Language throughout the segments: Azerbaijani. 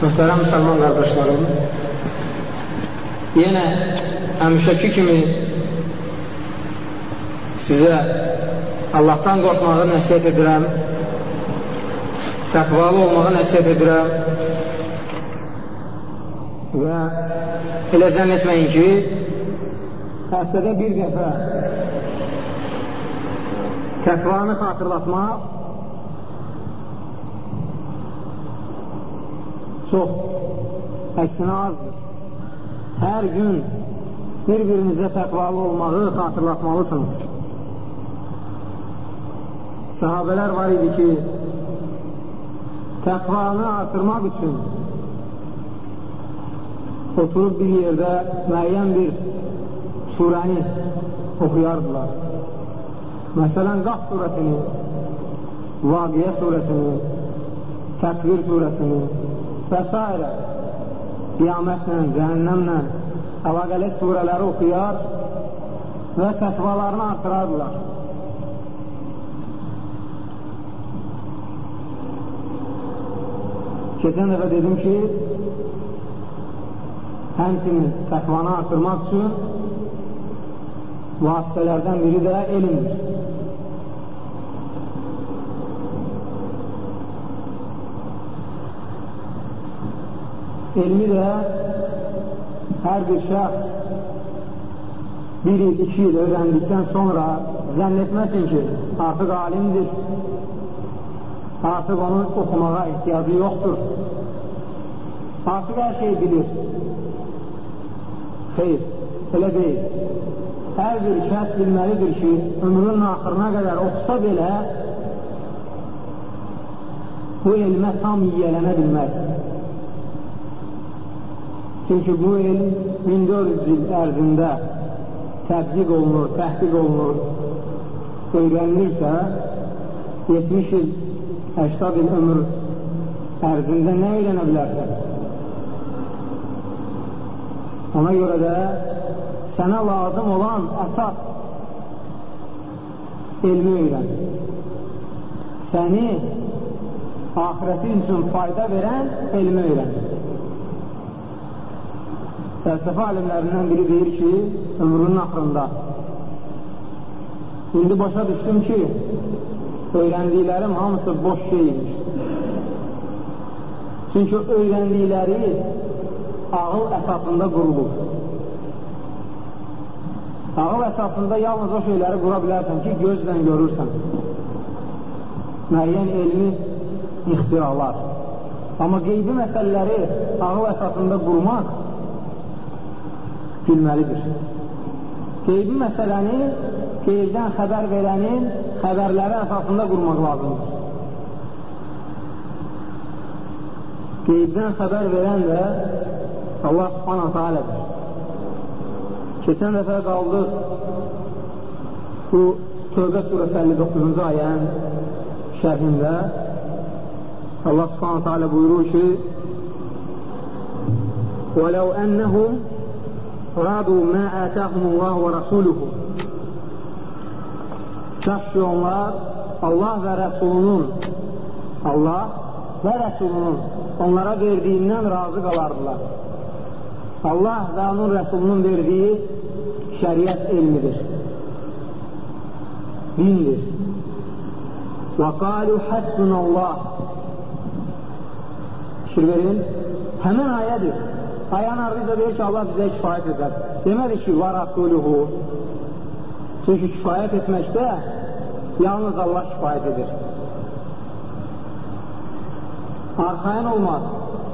Möhtərəm müsəlman qardaşlarım, yenə həmişəki kimi sizə Allahdan qorxmağı nəsiyyət edirəm, təqvalı olmağı nəsiyyət edirəm və elə zənn etməyin ki, həftədə bir dəfə təqvanı xatırlatmaq çox, əksinə azdır. Hər gün bir-birinizə təqvalı olmağı xatırlatmalısınız. Sahabələr var idi ki, təqvanı artırmaq üçün oturub bir yerdə müəyyən bir surəni oxuyardılar. Məsələn, Qaf surəsini, Vaqiyə surəsini, Təkvir surəsini, və s. qiyamətlə, cəhənnəmlə əlaqəli surələri oxuyar və təqvalarını artırardılar. Keçən dəfə dedim ki, həmçinin təqvanı artırmaq üçün vasitələrdən biri də elmdir. Elmi də hər bir şəxs bir il, iki il öyrəndikdən sonra zənn etməsin ki, artıq alimdir, artıq onun oxumağa ehtiyacı yoxdur, artıq hər şeyi bilir. Xeyr, elə deyil. Hər bir şəxs bilməlidir ki, ömrünün axırına qədər oxusa belə bu elmə tam yiyələnə bilməz. Çünki bu elm 1400 il ərzində tədqiq olunur, təhqiq olunur, öyrənilirsə, 70 il, 80 il ömür ərzində nə öyrənə bilərsən? Ona görə də sənə lazım olan əsas elmi öyrən. Səni ahirətin üçün fayda verən elmi öyrən. Fəlsəfə alimlərindən biri deyir ki, ömrünün axırında indi başa düşdüm ki, öyrəndiklərim hamısı boş şeymiş. Çünki öyrəndikləri ağıl əsasında qurulur. Ağıl əsasında yalnız o şeyləri qura bilərsən ki, gözlə görürsən. Müəyyən elmi ixtiralar. Amma qeybi məsələləri ağıl əsasında qurmaq gülməlidir. Qeybi məsələni qeybdən xəbər verənin xəbərləri əsasında qurmaq lazımdır. Qeybdən xəbər verən də Allah subhanahu teala'dır. Keçən dəfə qaldıq bu Tövbə surəsi 59-cu ayənin şərhində Allah subhanahu teala buyurur ki: "Və ləu ennehum mə ətəhumullah və rəsuluhu Kaş ki onlar Allah və Rəsulunun Allah və Rəsulunun onlara verdiyindən razı qalardılar. Allah və onun Rəsulunun verdiyi şəriət elmidir. Dindir. Və qalu həsbunallah Fikir verin, həmin ayədir. Ayan ardınca deyir ki, Allah bizə kifayət edər. Demədi ki, var Rasuluhu. Çünki kifayət etməkdə yalnız Allah kifayət edir. Arxayan olmaq,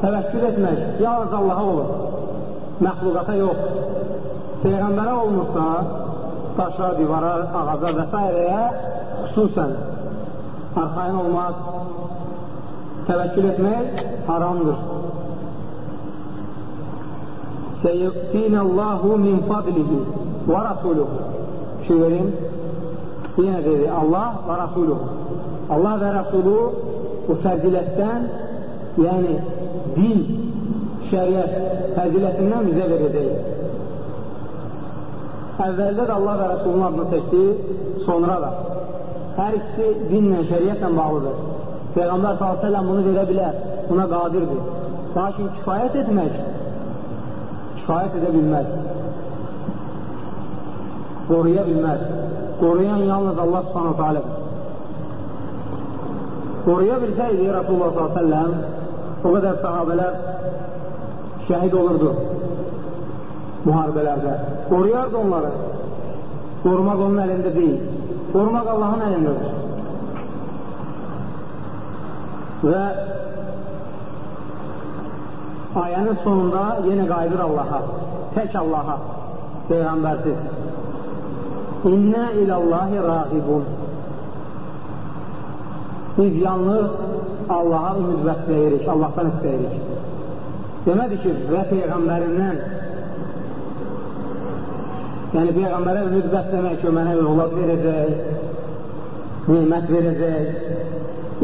təvəkkül etmək yalnız Allaha olur. Məxluqata yox. Peyğəmbərə olmursa, daşa, divara, ağaca və s. xüsusən arxayan olmaq, təvəkkül etmək haramdır. Seyu'tina Allahu min fadlihi və rasuluhu. Şiirin yenə dedi Allah və rasuluhu. Allah və Rasulü bu fəzilətdən, yəni din, şəriət fəzilətindən bizə verəcək. Əvvəldə də Allah və Rasulun adını seçdi, sonra da. Hər ikisi dinlə, şəriətlə bağlıdır. Peyğəmbər s.ə.v bunu verə bilər, buna qadirdir. Lakin kifayət etmək kifayət edə bilməz. Qoruya bilməz. Qoruyan yalnız Allah subhanahu ta'alədir. Qoruya bilsəydi Rasulullah s.ə.v o qədər sahabələr şəhid olurdu müharibələrdə. Qoruyardı onları. Qorumaq onun əlində deyil. Qorumaq Allahın əlindədir. Və ayənin sonunda yenə qayıdır Allaha, tək Allaha, Peyğəmbərsiz. İnnə iləllahi rağibun. Biz yalnız Allaha ümid bəsləyirik, Allahdan istəyirik. Demədi ki, və Peyğəmbərindən yəni Peyğəmbərə ümid bəsləmək ki, mənə övlad verəcək, nimət verəcək,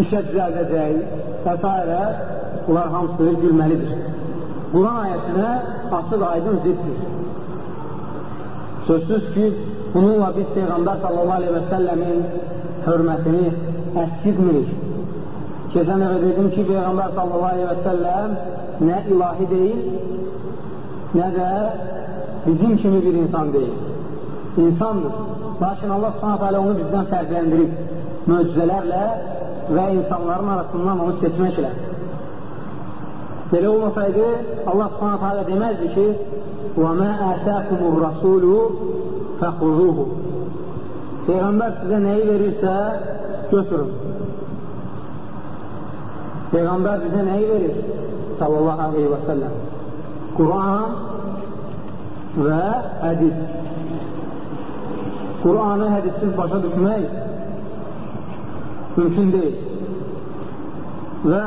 işə düzəldəcək və s. Bunlar hamısı gülməlidir. Quran ayəsinə açıq aydın ziddir. Sözsüz ki, bununla biz Peyğəmbər sallallahu aleyhi və səlləmin hörmətini əskizmirik. Keçən dəfə dedim ki, Peyğəmbər sallallahu aleyhi və səlləm nə ilahi deyil, nə də bizim kimi bir insan deyil. İnsandır. Lakin Allah hələ onu bizdən fərqləndirib möcüzələrlə və insanların arasından onu seçməklə. Belə olmasaydı, Allah subhanət hələ deməzdi ki, وَمَا أَتَاكُمُ الرَّسُولُ فَخُذُوهُ Peyğəmbər sizə nəyi verirsə, götürün. Peyğəmbər bizə nəyi verir? Sallallahu aleyhi və səlləm. Quran və hədis. Quranı hədissiz başa düşmək mümkün deyil. Və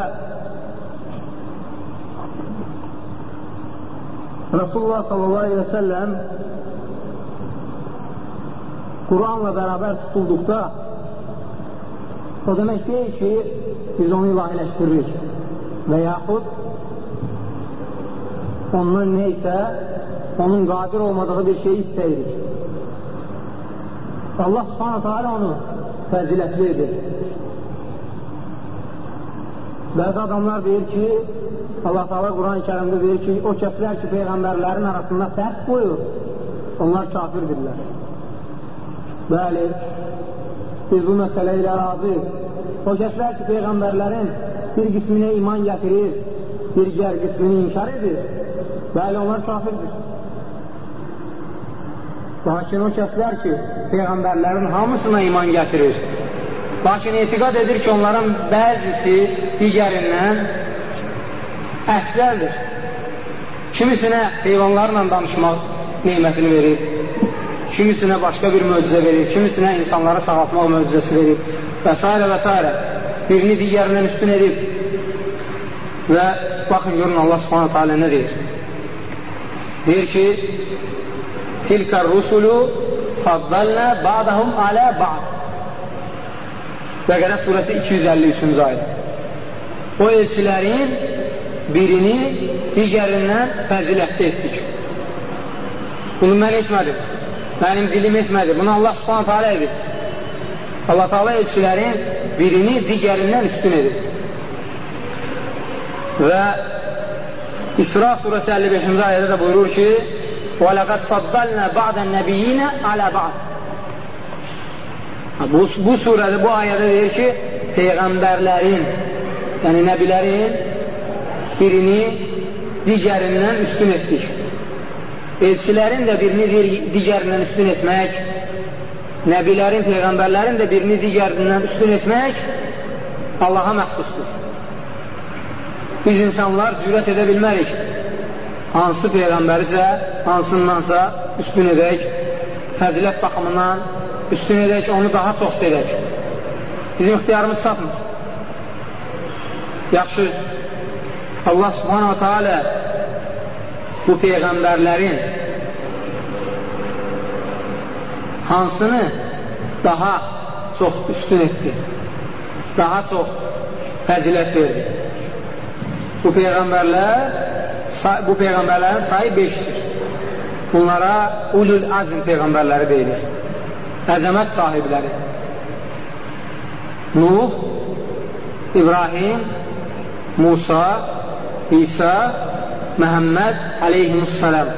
Rasulullah sallallahu aleyhi və səlləm Quranla bərabər tutulduqda o demək deyil ki, biz onu ilahiləşdiririk və yaxud ondan neysə onun qadir olmadığı bir şeyi istəyirik. Allah subhanətə alə onu fəzilətli edir. Bəzi adamlar deyir ki, Allah Teala Quran-ı Kərimdə deyir ki, o kəslər ki, Peyğəmbərlərin arasında fərq qoyur, onlar kafirdirlər. Bəli, biz bu məsələ ilə razıyıq. O kəslər ki, Peyğəmbərlərin bir qisminə iman gətirir, bir digər qismini inkar edir, bəli, onlar kafirdir. Lakin o kəslər ki, Peyğəmbərlərin hamısına iman gətirir, lakin etiqad edir ki, onların bəzisi digərindən əfsəldir. Kimisinə heyvanlarla danışmaq neymətini verir, kimisinə başqa bir möcüzə verir, kimisinə insanları sağaltmaq möcüzəsi verir və s. və s. Birini digərindən üstün edib və baxın, görün Allah subhanətə alə nə deyir? Deyir ki, Tilkər rusulu faddalna ba'dahum alə ba'd. Bəqərə surəsi 253-cü ayədə. O elçilərin birini digərindən fəzilətli etdik. Bunu mən etmədim. Mənim dilim etmədi. Bunu Allah subhanət alə edir. Allah taala elçilərin birini digərindən üstün edir. Və İsra surəsi 55-ci ayədə də buyurur ki: "Və laqad faddalna ba'dan nəbiyyinə alə ba'd." Bu, bu surədə, bu ayədə deyir ki, Peyğəmbərlərin, yəni nəbilərin birini digərindən üstün etdik. Elçilərin də birini digərindən üstün etmək, nəbilərin, Peyğəmbərlərin də birini digərindən üstün etmək Allaha məxsusdur. Biz insanlar cürət edə bilmərik. Hansı Peyğəmbərisə, hansındansa üstün edək, fəzilət baxımından üstün edək, onu daha çox sevək. Bizim ixtiyarımız çatmır. Yaxşı, Allah subhanahu wa ta'ala bu Peyğəmbərlərin hansını daha çox üstün etdi, daha çox fəzilət verdi. Bu Peyğəmbərlər, bu Peyğəmbərlərin sayı beşdir. Bunlara ulul azm Peyğəmbərləri deyilir. Əzəmət sahibləri. Nuh, İbrahim, Musa İsa, Məhəmməd aleyhimussalam.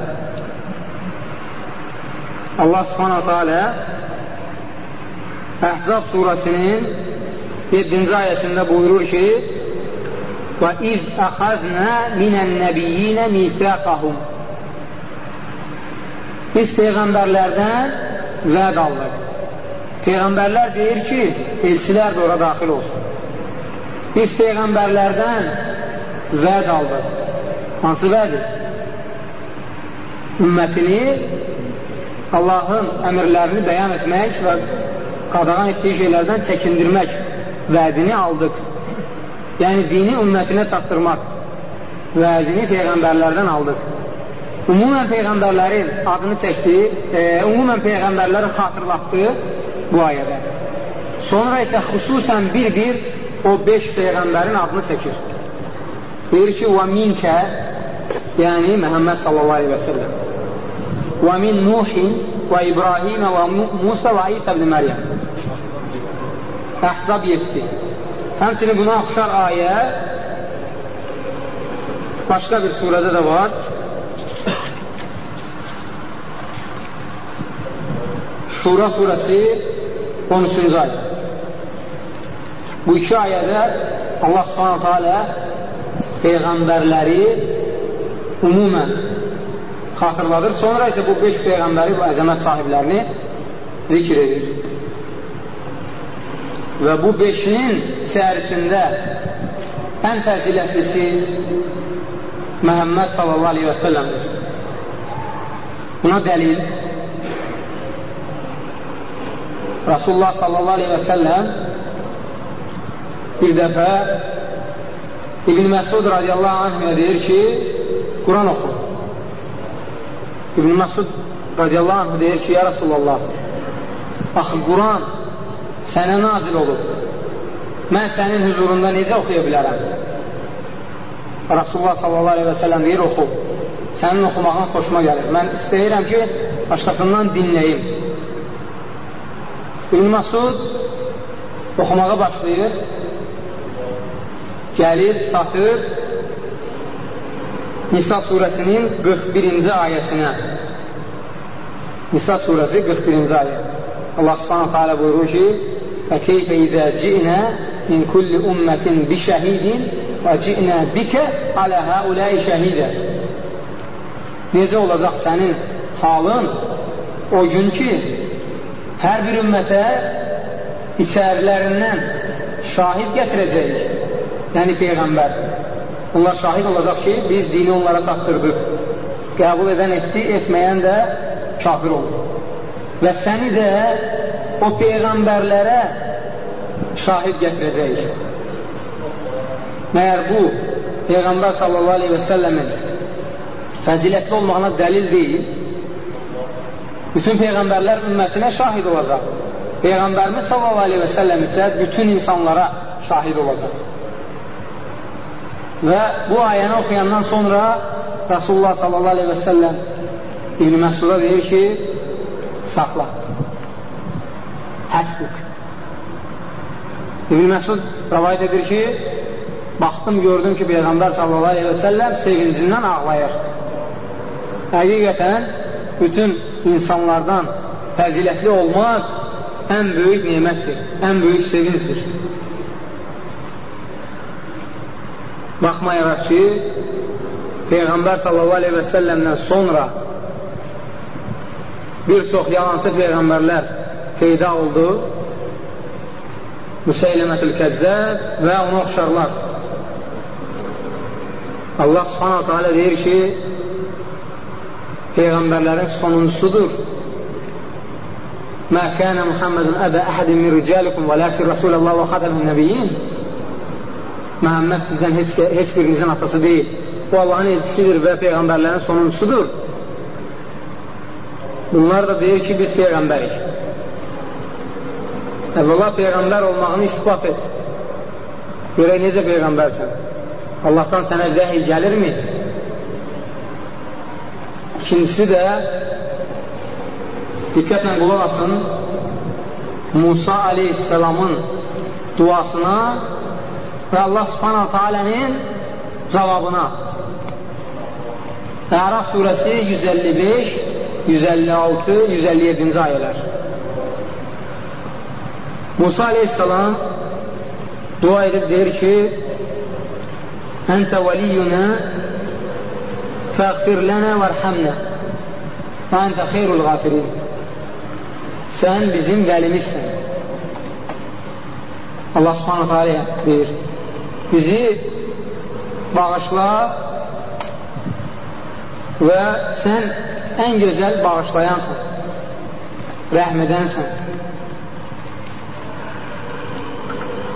Allah subhanahu teala Əhzab surəsinin 7-ci ayəsində buyurur ki Və iz əxəznə minən nəbiyyinə mithəqəhum Biz Peyğəmbərlərdən vəd aldıq. Peyğəmbərlər deyir ki, elçilər də ora daxil olsun. Biz Peyğəmbərlərdən vəd aldıq. Hansı vədir? Ümmətini Allahın əmrlərini bəyan etmək və qadağan etdiyi şeylərdən çəkindirmək vədini aldıq. Yəni, dini ümmətinə çatdırmaq vədini Peyğəmbərlərdən aldıq. Ümumən Peyğəmbərlərin adını çəkdi, e, ümumən Peyğəmbərləri xatırlatdı bu ayədə. Sonra isə xüsusən bir-bir o beş Peyğəmbərin adını çəkir. Deyir ki, və minkə, yəni Məhəmməd sallallahu aleyhi və səlləm, və min Nuhin və İbrahimə və Musa və İsa ibn Məryəm. Əhzab 7. Həmçinin buna oxşar ayə başqa bir surədə də var. Şura surəsi 13-cü ayə. Bu iki ayədə Allah subhanahu teala Peyğəmbərləri umumən xatırladır. Sonra isə bu beş Peyğəmbəri, bu əzəmət sahiblərini zikr edir. Və bu beşinin içərisində ən fəzilətlisi Məhəmməd sallallahu aleyhi və səlləmdir. Buna dəlil Rasulullah sallallahu aleyhi və səlləm bir dəfə İbn Məsud radiyallahu anh deyir ki, Quran oxu. İbn Məsud radiyallahu anh deyir ki, ya Rasulallah, axı Quran sənə nazil olub. Mən sənin huzurunda necə oxuya bilərəm? Rasulullah sallallahu aleyhi və səlləm deyir, oxu Sənin oxumağın xoşuma gəlir. Mən istəyirəm ki, başqasından dinləyim. İbn Məsud oxumağa başlayır gəlir, çatır Nisa surəsinin 41-ci ayəsinə. Nisa surəsi 41-ci ayə. Allah subhanahu teala buyurur ki, فَكَيْفَ إِذَا جِئْنَا مِنْ كُلِّ أُمَّةٍ بِشَهِيدٍ وَجِئْنَا بِكَ عَلَى هَؤُلَاءِ شَهِيدًا Necə olacaq sənin halın o gün ki, hər bir ümmətə içərilərindən şahid gətirəcəyik yəni Peyğəmbər. Onlar şahid olacaq ki, biz dini onlara çatdırdıq. Qəbul edən etdi, etməyən də kafir olur. Və səni də o Peyğəmbərlərə şahid gətirəcəyik. Məyər bu, Peyğəmbər sallallahu aleyhi və səlləmin fəzilətli olmağına dəlil deyil. Bütün Peyğəmbərlər ümmətinə şahid olacaq. Peyğəmbərimiz sallallahu aleyhi və səlləm isə bütün insanlara şahid olacaq. Və bu ayəni oxuyandan sonra Rasulullah sallallahu aleyhi və səlləm İbn-i Məsuda deyir ki, saxla. Həsbuk. İbn-i Məsud rəvayət edir ki, baxdım, gördüm ki, Peyğəmbər sallallahu aleyhi və səlləm sevincindən ağlayır. Həqiqətən, bütün insanlardan fəzilətli olmaq ən böyük nemətdir, ən böyük sevincdir. Baxmayaraq ki, Peyğəmbər sallallahu aleyhi və səlləmdən sonra bir çox yalancı Peyğəmbərlər peyda oldu. Müseyləmətül Kəzzəb və ona oxşarlar. Allah subhanahu teala deyir ki, Peyğəmbərlərin sonuncusudur. Mə kənə Muhammedun əbə əhədin min ricalikum və ləkin Rasulallah və xatəmin nəbiyyin Məhəmməd sizdən heç, heç birinizin atası deyil. O Allahın elçisidir və Peyğəmbərlərin sonuncusudur. Bunlar da deyir ki, biz Peyğəmbərik. Əvvəla Peyğəmbər olmağını ispat et. Görək necə Peyğəmbərsən? Allahdan sənə vəhiy gəlirmi? İkincisi də diqqətlə qulaq asın Musa aleyhisselamın duasına və Allah subhanahu tealənin cavabına. Əraf surəsi 155, 156, 157-ci ayələr. Musa aleyhissalam dua edib deyir ki, Əntə vəliyyünə fəğfir lənə vərhəmnə və əntə xeyrul qafirin. Sən bizim vəlimizsən. Allah subhanahu teala deyir, bizi bağışla və sən ən gözəl bağışlayansan, rəhm edənsən.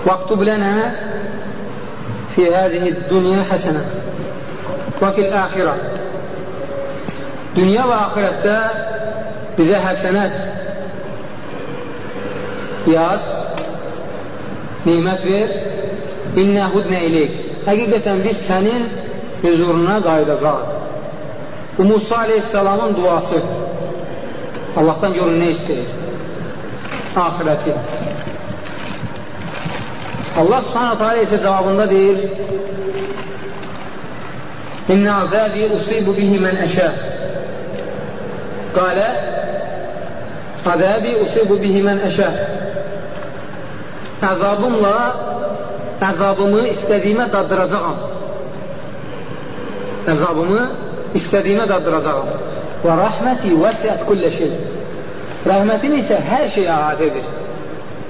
واكتب لنا في هذه الدنيا və fil əxirə. Dünya və axirətdə bizə həsənət yaz, nimət ver, innə hudnə ilik. Həqiqətən biz sənin hüzuruna qayıdacaq. Bu Musa aleyhissalamın duası. Allahdan görün nə istəyir? Ahirəti. Allah subhanətə alə isə cavabında deyir, İnnə azəbi usibu bihi mən əşə Qalə Azəbi usibu bihi mən əşə Əzabımla əzabımı istədiyimə daddıracaqam. Əzabımı istədiyimə daddıracaqam. Və rəhməti vəsiyyət kullə şey. Rəhmətim isə hər şeyi əhatə edir.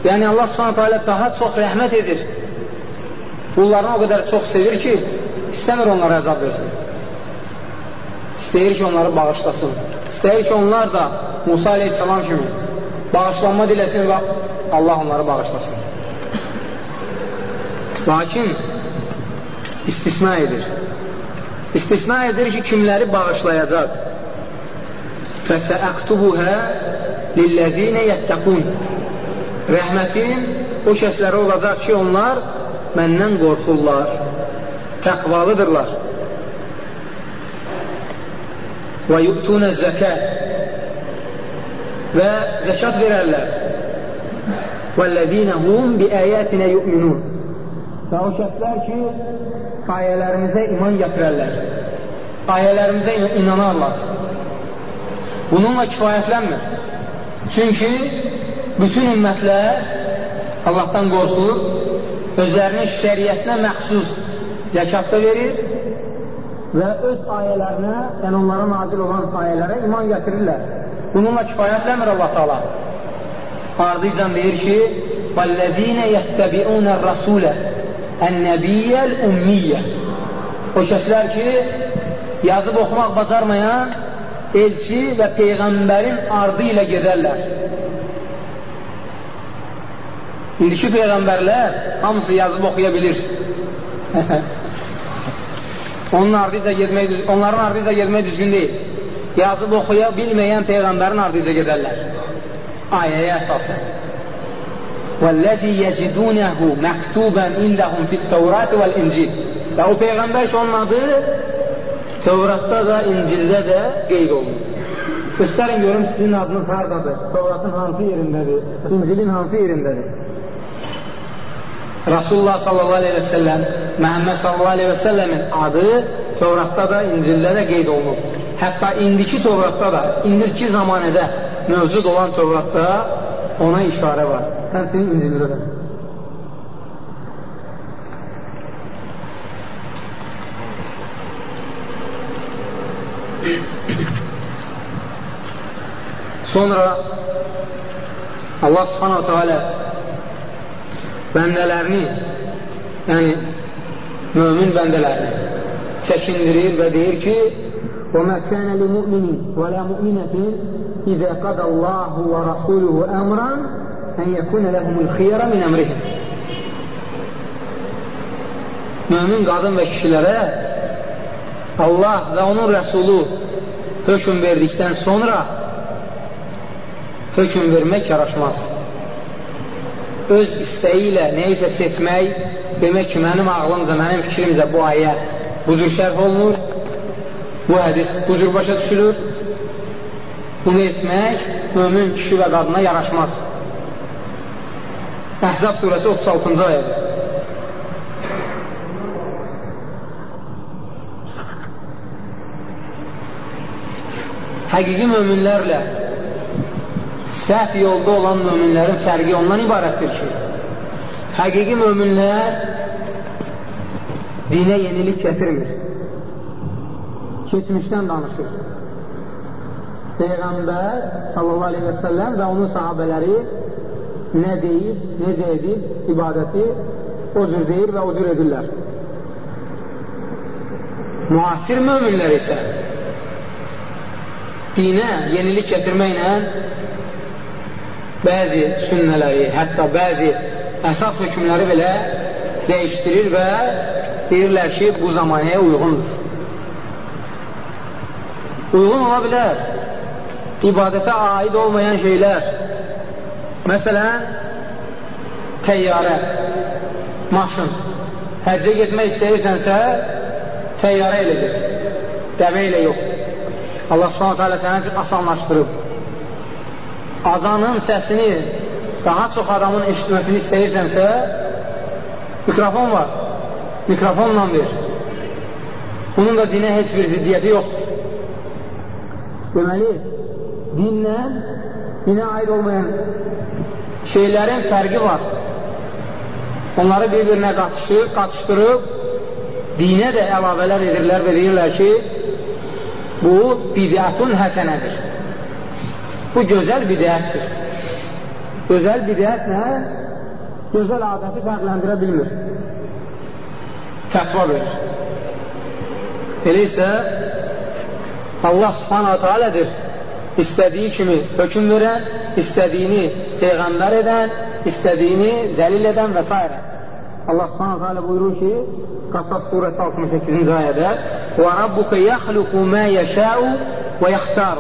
Yəni Allah subhanətə alə daha çox rəhmət edir. Qullarını o qədər çox sevir ki, istəmir onlara əzab versin. İstəyir ki, onları bağışlasın. İstəyir ki, onlar da Musa aleyhissalam kimi bağışlanma diləsin və Allah onları bağışlasın. Lakin istisna edir. İstisna edir ki, kimləri bağışlayacaq. Fəsəəqtubuhə lilləzinə yəttəqun. Rəhmətin o kəslərə olacaq ki, onlar məndən qorxurlar, təqvalıdırlar. Və yu'tunə zəkət və zəkat verərlər. Vəllədinə hum bi əyətinə yu'minun. Və o kəslər ki, ayələrimizə iman gətirərlər. Ayələrimizə inanarlar. Bununla kifayətlənmir. Çünki bütün ümmətlər Allahdan qorxur, özlərinin şəriətinə məxsus zekatta verir ve öz ayelerine, yani onlara nazil olan ayelere iman getirirler. Bununla kifayetlenmir Allah Teala. Ardıyla deyir ki: "Vellezine yettebi'un er-rasule en-nebiyyel ummiyye." O kəslər ki, yazıb oxumaq bacarmayan elçi və peyğəmbərin ardı ilə gedərlər. İndiki peyğəmbərlər hamısı yazıb oxuya bilir. Onun ardıca getmək, onların ardıca getmək düzgün deyil. Yazıb oxuya bilməyən Peyğəmbərin ardıca gedərlər. Ayəyə əsasən. وَالَّذِي يَجِدُونَهُ مَكْتُوبًا إِنْدَهُمْ فِي التَّوْرَاتِ وَالْإِنْجِلِ Və o Peyğəmbər ki, onun adı Tevratda da, İncildə də qeyd olunur. Göstərin görüm sizin adınız haradadır, Tevratın hansı yerindədir, İncilin hansı yerindədir. Rasulullah sallallahu aleyhi və səlləm, Məhəmməd sallallahu aleyhi və səlləmin adı Tevratda da, İncildə də qeyd olunur. Hətta indiki Tevratda da, indiki zamanədə mövcud olan Tevratda ona işarə var. Həmçinin İncildə də. Sonra Allah subhanahu teala bəndələrini, yəni mömin bəndələrini çəkindirir və deyir ki, وَمَا كَانَ لِمُؤْمِنٍ وَلَا مُؤْمِنَةٍ إِذَا قَدَ اللَّهُ وَرَسُولُهُ أَمْرًا أَنْ يَكُونَ لَهُمُ الْخِيَرَ مِنْ أَمْرِهِمْ Mömin qadın və kişilərə Allah və onun rəsulu hökum verdikdən sonra hökum vermək yaraşmaz. öz istəyi ilə nəyisə seçmək demək ki, mənim ağlımca, mənim fikrimcə bu ayə budur şərh olunur, bu hədis budur başa düşülür. Bunu etmək mömin kişi və qadına yaraşmaz. Əhzab surəsi 36-cı ayədir. Həqiqi möminlərlə səhv yolda olan möminlərin fərqi ondan ibarətdir ki, həqiqi möminlər dinə yenilik gətirmir. Keçmişdən danışır. Peyğəmbər sallallahu aleyhi və səlləm və onun sahabələri nə deyib, necə edib, ibadəti o cür deyir və o cür edirlər. Müasir möminlər isə dinə yenilik gətirməklə bəzi sünnələri, hətta bəzi əsas hökmləri belə dəyişdirir və deyirlər ki, bu zamanəyə uyğundur. Uyğun ola bilər ibadətə aid olmayan şeylər. Məsələn, təyyarə, maşın. Həccə getmək istəyirsənsə, təyyarə ilə get. Dəvə ilə yox. Allah subhanətə alə sənə üçün asanlaşdırıb. Azanın səsini daha çox adamın eşitməsini istəyirsənsə, mikrofon var. Mikrofonla ver. Bunun da dinə heç bir ziddiyyəti yoxdur. Deməli, dinlə dinə aid olmayan şeylərin fərqi var. Onları bir-birinə qatışır, qatışdırıb dinə də əlavələr edirlər və deyirlər ki, bu bidətun həsənədir. Bu gözəl bidətdir. Gözəl bidətlə gözəl adəti fərqləndirə bilmir. Fətva verir. Elə isə Allah subhanahu teala'dır istədiyi kimi hökm verən, istədiyini peyğəmbər edən, istədiyini zəlil edən və s. Allah subhanahu teala buyurur ki, Qasas surəsi 68-ci ayədə وَرَبُّكَ يَخْلُقُ مَا يَشَاءُ وَيَخْتَارُ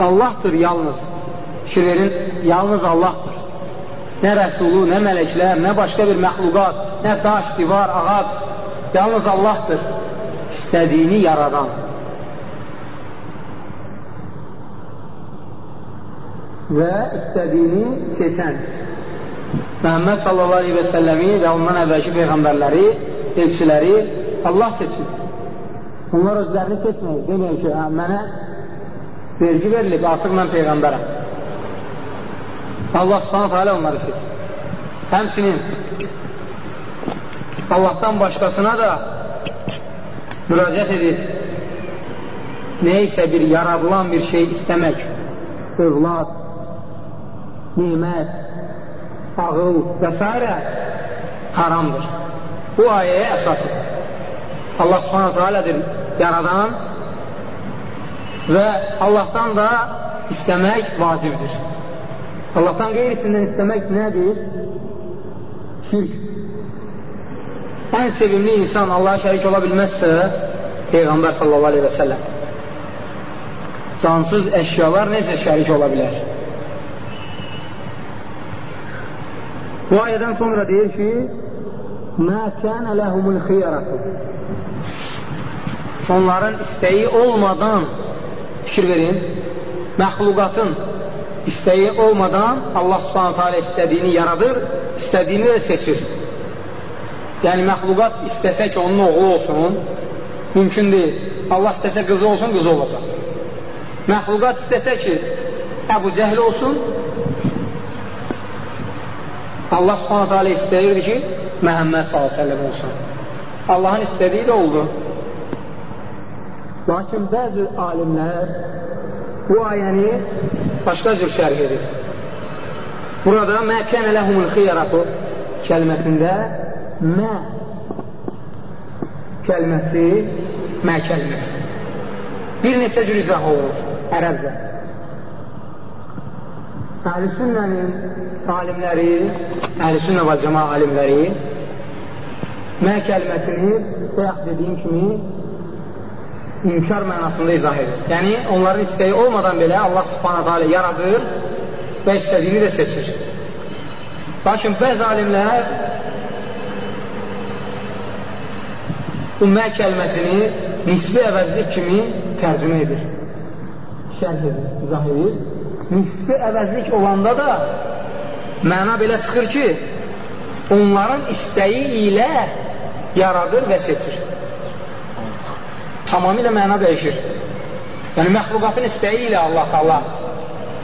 Allahdır yalnız. Fikir verin, yalnız Allahdır. Nə rəsulu, nə mələklər, nə başqa bir məxluqat, nə daş, divar, ağac, yalnız Allahdır. İstədiyini yaradan. və istədiyini seçən. Məhəmməd sallallahu aleyhi və səlləmi və ondan əvvəlki peyğəmbərləri, elçiləri Allah seçir. Onlar özlərini seçməyir. Deməyir ki, hə, mənə vergi verilib, artıq mən peyğəmbərəm. Allah subhanətə alə onları seçir. Həmçinin Allahdan başqasına da müraciət edir. Neysə bir yaradılan bir şey istəmək, övlad, nimət, ağıl və s. haramdır. Bu ayəyə əsasıdır. Allah subhanətə alədir yaradan və Allahdan da istəmək vacibdir. Allahdan qeyrisindən istəmək nədir? Şirk. Ən sevimli insan Allaha şərik ola bilməzsə, Peyğəmbər sallallahu aleyhi və səlləm. Cansız əşyalar necə şərik ola bilər? Bu ayədən sonra deyir ki, Mə kənə ləhumul xiyarətü Onların istəyi olmadan, fikir verin, məxluqatın istəyi olmadan Allah subhanətə alə istədiyini yaradır, istədiyini də seçir. Yəni, məxluqat istəsə ki, onun oğlu olsun, mümkün deyil. Allah istəsə qızı olsun, qızı olacaq. Məxluqat istəsə ki, Əbu Cəhl olsun, Allah subhanətə alə istəyirdi ki, Məhəmməd s.ə.v olsun. Allahın istədiyi də oldu. Lakin bəzi alimlər bu ayəni başqa cür şərh edir. Burada mə kənə ləhumul xiyaratu kəlməsində mə kəlməsi mə kəlməsi. Bir neçə cür izah olunur ərəbcə. Əhl-i sünnənin alimləri, əhl-i sünnə və cəma alimləri mə kəlməsini bayaq dediyim kimi inkar mənasında izah edir. Yəni, onların istəyi olmadan belə Allah subhanətə alə yaradır və istədiyini də seçir. Lakin bəzi alimlər bu mə kəlməsini nisbi əvəzlik kimi tərcümə edir, şərh edir, izah edir nisbi əvəzlik olanda da məna belə çıxır ki, onların istəyi ilə yaradır və seçir. Tamamilə məna dəyişir. Yəni, məxluqatın istəyi ilə Allah Allah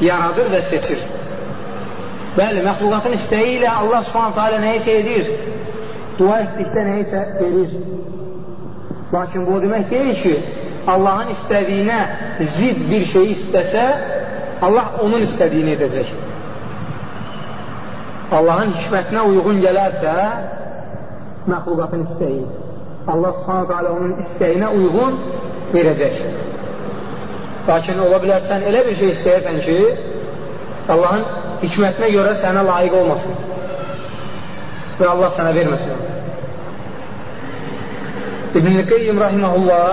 yaradır və seçir. Bəli, məxluqatın istəyi ilə Allah subhanətə alə nəyisə edir, dua etdikdə nəyisə verir. Lakin bu demək deyil ki, Allahın istədiyinə zid bir şey istəsə, Allah onun istədiyini edəcək. Allahın hikmətinə uyğun gələrsə, məxluqatın istəyi. Allah subhanətə alə onun istəyinə uyğun verəcək. Lakin ola bilər sən elə bir şey istəyərsən ki, Allahın hikmətinə görə sənə layiq olmasın və Allah sənə verməsin. İbn-i Qeyyim Rahiməhullah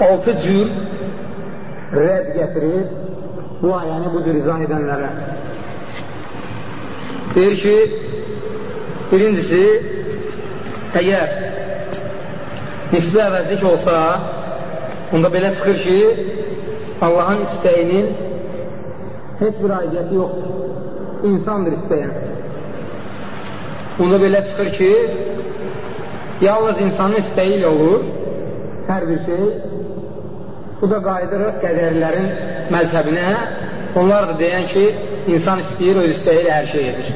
6 cür rədd gətirir bu ayəni bu cür izah edənlərə. Deyir ki, birincisi, əgər nisbi əvəzlik olsa, onda belə çıxır ki, Allahın istəyinin heç bir aidiyyəti yoxdur. İnsandır istəyən. Bunda belə çıxır ki, yalnız insanın istəyi ilə olur hər bir şey. Bu da qayıdırıq qədərlərin məzhəbinə. Onlar da deyən ki, insan istəyir, öz istəyi ilə hər şey edir.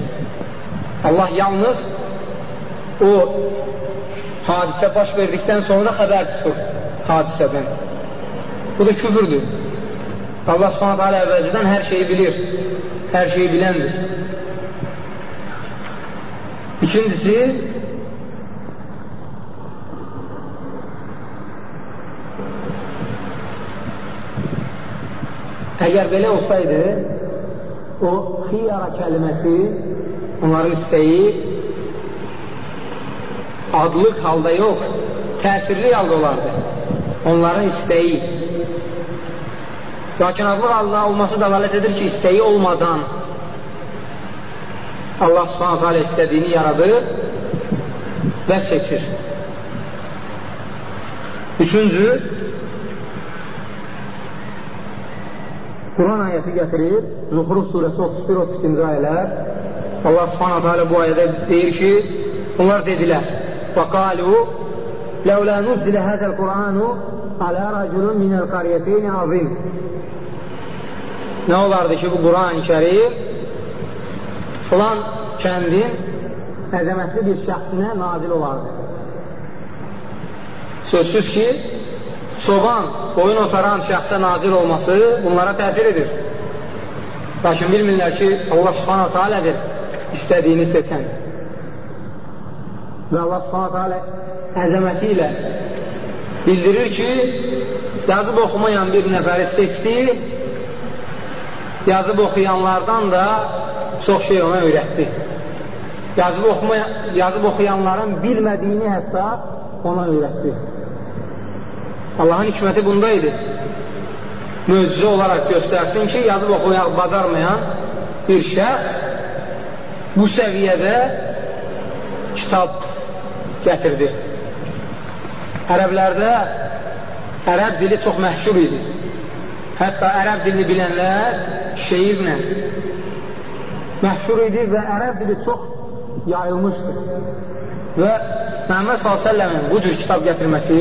Allah yalnız o hadisə baş verdikdən sonra xəbər tutur hadisədən. Bu da küfürdür. Allah subhanətə alə əvvəlcədən hər şeyi bilir, hər şeyi biləndir. İkincisi, əgər belə olsaydı, o xiyara kəlməsi, onların istəyi adlıq halda yox, təsirli halda olardı. Onların istəyi. Lakin adlıq halda olması dəlalət edir ki, istəyi olmadan Allah subhanətə alə istədiyini yaradır və seçir. Üçüncü, Quran ayəsi gətirir, Zuhruf surəsi 31-32-ci ayələr. Allah subhanahu teala bu ayədə deyir ki, onlar dedilər, və qalu, ləulə nuzzilə həzəl Quranu alə rəculun minəl qariyətini azim. Nə olardı ki, bu Quran-ı kərim filan kəndin əzəmətli bir şəxsinə nazil olardı. Sözsüz ki, çoban, boyun otaran şəxsə nazil olması bunlara təsir edir. Lakin bilmirlər ki, Allah subhanahu tealədir istədiyini seçən və Allah subhanətə alə əzəməti ilə bildirir ki, yazıb oxumayan bir nəfəri seçdi, yazıb oxuyanlardan da çox şey ona öyrətdi. Yazıb, oxumaya, yazıb oxuyanların bilmədiyini hətta ona öyrətdi. Allahın hikməti bunda idi. Möcüzə olaraq göstərsin ki, yazıb oxuyaq bacarmayan bir şəxs bu səviyyədə kitab gətirdi. Ərəblərdə ərəb dili çox məhşur idi. Hətta ərəb dilini bilənlər şeirlə məhşur idi və ərəb dili çox yayılmışdı. Və Məhəmməd s.ə.v-in bu cür kitab gətirməsi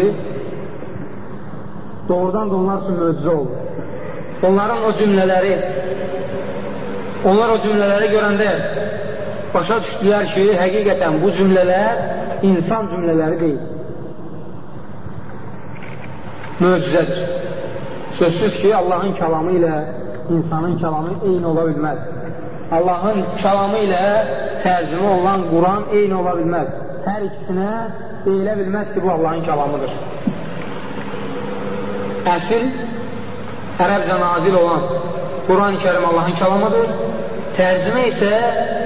doğrudan da onlar üçün möcüzə oldu. Onların o cümlələri onlar o cümlələri görəndə başa düşdülər ki, həqiqətən bu cümlələr insan cümlələri deyil. Möcüzədir. Sözsüz ki, Allahın kəlamı ilə insanın kəlamı eyni ola bilməz. Allahın kəlamı ilə tərcümə olan Quran eyni ola bilməz. Hər ikisinə deyilə bilməz ki, bu Allahın kəlamıdır. Əsil ərəbcə nazil olan Quran-ı kərim Allahın kəlamıdır. Tərcümə isə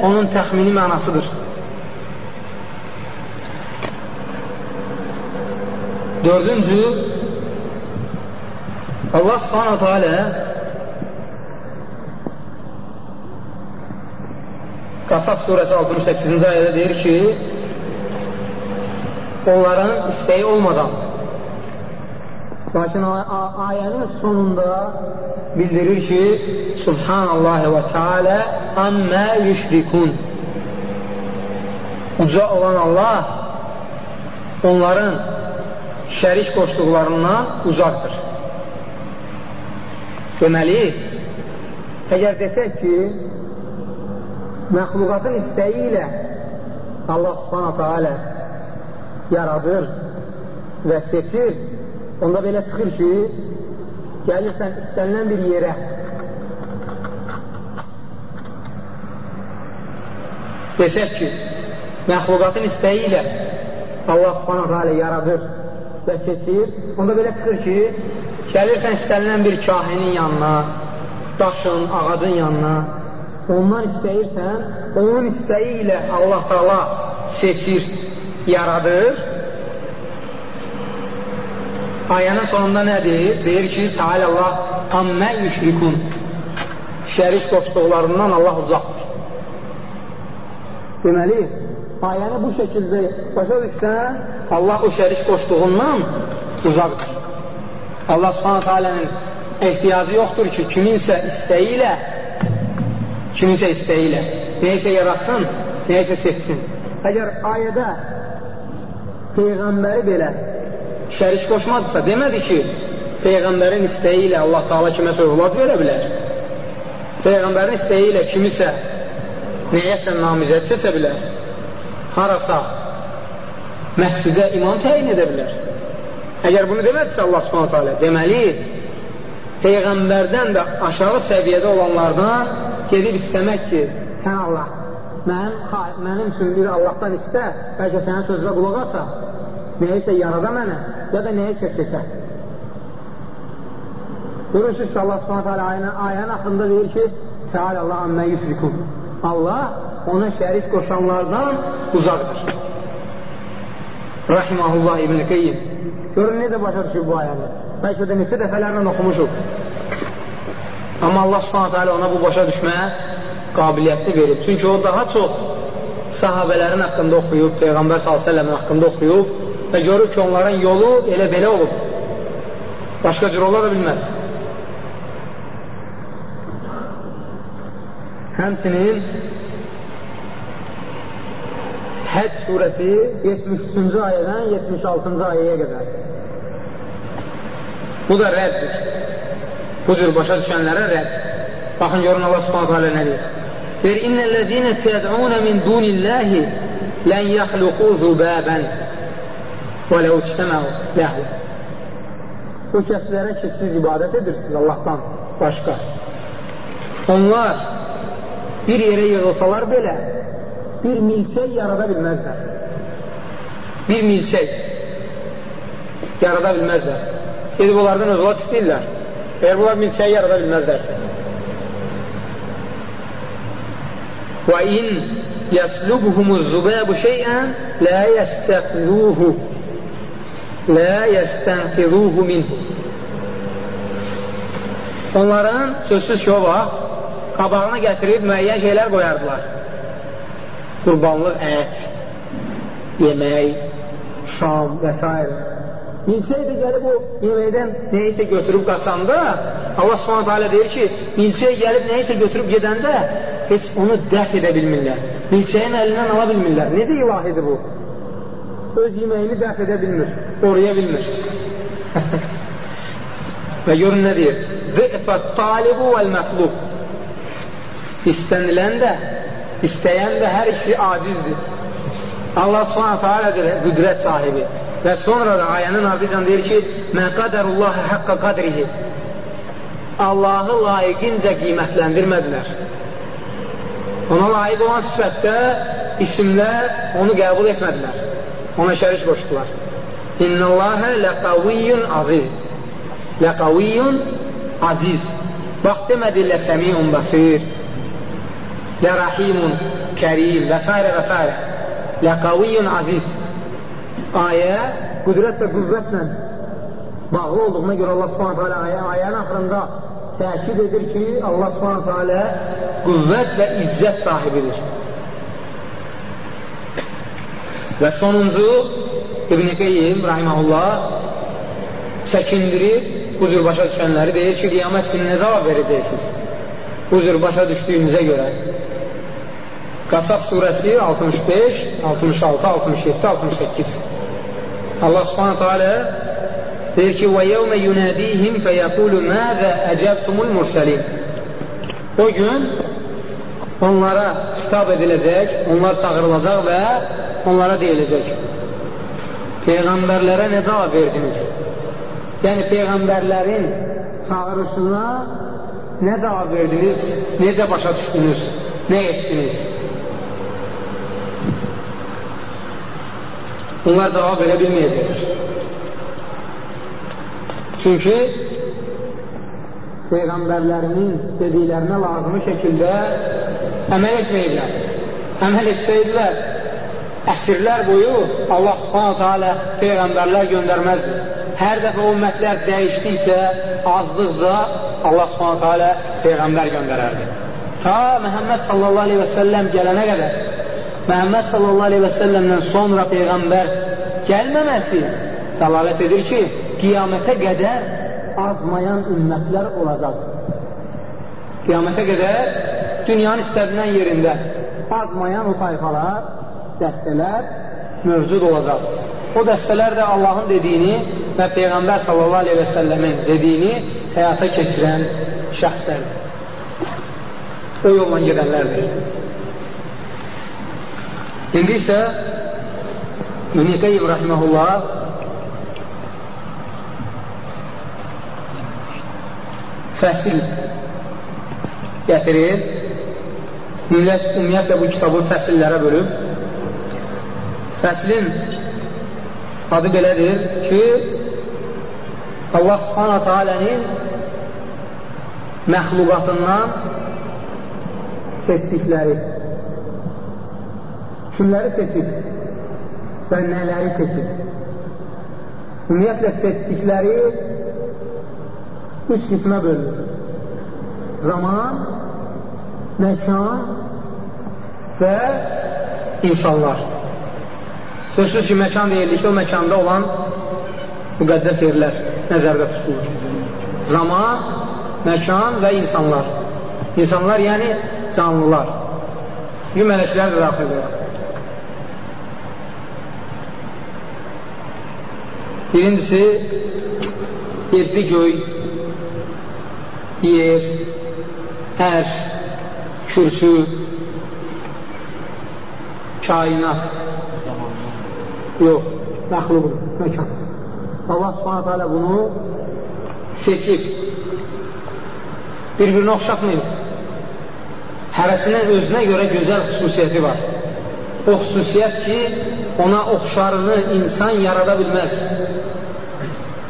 onun təxmini mənasıdır. Dördüncü, Allah subhanahu teala Qasas surəsi 68-ci ayədə deyir ki, onların istəyi olmadan lakin ayənin sonunda bildirir ki, Subhanallah və Teala ammə yüşrikun uca olan Allah onların şərik qoşduqlarından uzaqdır. Deməli, əgər desək ki, məxluqatın istəyi ilə Allah subhanətə alə yaradır və seçir, onda belə çıxır ki, gəlirsən istənilən bir yerə desək ki, məxluqatın istəyi ilə Allah subhanətə alə yaradır və seçir, onda belə çıxır ki, gəlirsən istənilən bir kahinin yanına, daşın, ağacın yanına, ondan istəyirsən, onun istəyi ilə Allah Taala seçir, yaradır. Ayənin sonunda nə deyir? Deyir ki, Teala Allah ammə yüşrikun şərik qoşduqlarından Allah uzaqdır. Deməli, ayəni bu şəkildə başa düşsən, Allah o şərik qoşduğundan uzaqdır. Allah subhanətə alənin ehtiyacı yoxdur ki, kiminsə istəyi ilə kiminsə istəyi ilə neysə yaratsın, neysə seçsin. Əgər ayədə Peyğəmbəri belə şərik qoşmadısa, demədi ki, Peyğəmbərin istəyi ilə Allah Taala kiməsə övlad verə bilər. Peyğəmbərin istəyi ilə kimisə nəyəsə namizət seçə bilər. Harasa məscidə imam təyin edə bilər. Əgər bunu demədisə Allah subhanətə alə, deməli, Peyğəmbərdən də aşağı səviyyədə olanlardan gedib istəmək ki, sən Allah, mənim, mənim üçün bir Allahdan istə, bəlkə sənin sözünə qulaq asa, nəyisə yarada mənə, ya da nəyisə seçə. Görürsünüz ki, Allah subhanətə alə ayənin, ayənin haqqında deyir ki, Teala Allah ammə yusrikun. Allah ona şərik qoşanlardan uzaqdır. Rahimahullah İbn-i Qeyyim. Görün necə başa düşür bu ayəni. Bəlkə də neçə dəfələrlə oxumuşuq. Amma Allah subhanətə alə ona bu başa düşməyə qabiliyyətli verib. Çünki o daha çox sahabələrin haqqında oxuyub, Peyğəmbər s.ə.v-in haqqında oxuyub və görür ki, onların yolu elə belə olub. Başqa cür ola bilməz. Həmçinin Həc surəsi 73-cü ayədən 76-cı ayəyə qədər. Bu da rəddir. Bu cür başa düşənlərə rədd. Baxın, görün Allah subhanətə alə nə deyir. Deyir, İnnəl-ləzīnə təd'unə min dunilləhi lən yəxluqu zubabən və ləv içtəməu ləhu. Bu kəslərə ki, siz ibadət edirsiniz Allahdan başqa. Onlar bir yerə yığılsalar belə, bir milçək yarada bilməzlər. Bir milçək yarada bilməzlər. Gedib onlardan özülat istəyirlər. Eğer bunlar milçəyi yarada bilməzlərsə. Və in yəslubhumu zubabu şeyən la la yəstənqiluhu minhu Onların sözsüz ki o vaxt qabağına gətirib müəyyən şeylər qoyardılar. Qurbanlıq ət, yemək, şam və s. Milçək də gəlib o yeməkdən nəyisə götürüb qaçanda, Allah subhanətə alə deyir ki, milçək gəlib nəyisə götürüb gedəndə heç onu dəf edə bilmirlər. Milçəyin əlindən ala bilmirlər. Necə ilahidir bu? Öz yeməyini dəf edə bilmir, qoruya bilmir. və görün nə deyir? Zəfət talibu vəl-məxluq İstənilən də, istəyən də hər ikisi acizdir. Allah subhanətə alədir qüdrət sahibi. Və sonra da ayənin ardınca deyir ki, Mə qədərullahə həqqə qədrihi Allahı layiqincə qiymətləndirmədilər. Ona layiq olan sifətdə, isimdə onu qəbul etmədilər. Ona şərik qoşdular. İnnəlləhə ləqaviyyun aziz. Ləqaviyyun aziz. Bax demədi ləsəmiyun basir. Lərahimun kərim və s. və s. Ləqaviyyun aziz. Ayə qüdrət və qüvvətlə bağlı olduğuna görə Allah subhanətə alə ayə, ayənin axırında təkid edir ki, Allah subhanətə alə qüvvət və izzət sahibidir. Və sonuncu İbn-i Qeyyim, rahiməhullah, çəkindirib bu cür başa düşənləri deyir ki, qiyamət günü nə cavab verəcəksiniz? Bu cür başa düşdüyünüzə görə. Qasas surəsi 65, 66, 67, 68. Allah subhanətə alə deyir ki, وَيَوْمَ يُنَادِيهِمْ فَيَقُولُ مَاذَا أَجَبْتُمُ الْمُرْسَلِينَ O gün onlara xitab ediləcək, onlar çağırılacaq və onlara deyiləcək. Peyğəmbərlərə nə cavab verdiniz? Yəni, Peyğəmbərlərin çağırışına nə cavab verdiniz? Necə başa düşdünüz? Nə etdiniz? Bunlar cavab verə bilməyəcəklər. Çünki Peyğəmbərlərinin dediklərinə lazımı şəkildə əməl etməyirlər. Əməl etsəydilər, əsrlər boyu Allah subhanətə alə Peyğəmbərlər göndərməzdir. Hər dəfə ümmətlər dəyişdikcə, azdıqca Allah subhanətə alə Peyğəmbər göndərərdi. Ta Məhəmməd sallallahu aleyhi və səlləm gələnə qədər Məhəmməd sallallahu aleyhi və səlləmdən sonra Peyğəmbər gəlməməsi dəlalət edir ki, qiyamətə qədər azmayan ümmətlər olacaq. Qiyamətə qədər dünyanın istədilən yerində azmayan o tayfalar, dəstələr mövcud olacaq. O dəstələr də Allahın dediyini və Peyğəmbər sallallahu aleyhi və səlləmin dediyini həyata keçirən şəxslərdir. O yolla gedənlərdir. İndi isə İbn-i Qeyyim fəsil gətirir. Millət ümumiyyətlə bu kitabı fəsillərə bölüb. Fəslin adı belədir ki, Allah subhanətə alənin məxluqatından seçdikləri kimləri seçib və nələri seçib. Ümumiyyətlə seçdikləri üç qismə bölünür. Zaman, məkan və insanlar. Sözsüz ki, məkan deyildikdə o məkanda olan müqəddəs yerlər nəzərdə tutulur. Zaman, məkan və insanlar. İnsanlar yəni canlılar. Bir mələklər də daxildir. Birincisi, yeddi göy, yer, ər, kürsü, kainat. Yox, məxluqdur, məkan. Allah subhanət hələ bunu seçib, bir-birini oxşatmayıb. Hərəsinin özünə görə gözəl xüsusiyyəti var. O xüsusiyyət ki, ona oxşarını insan yarada bilməz.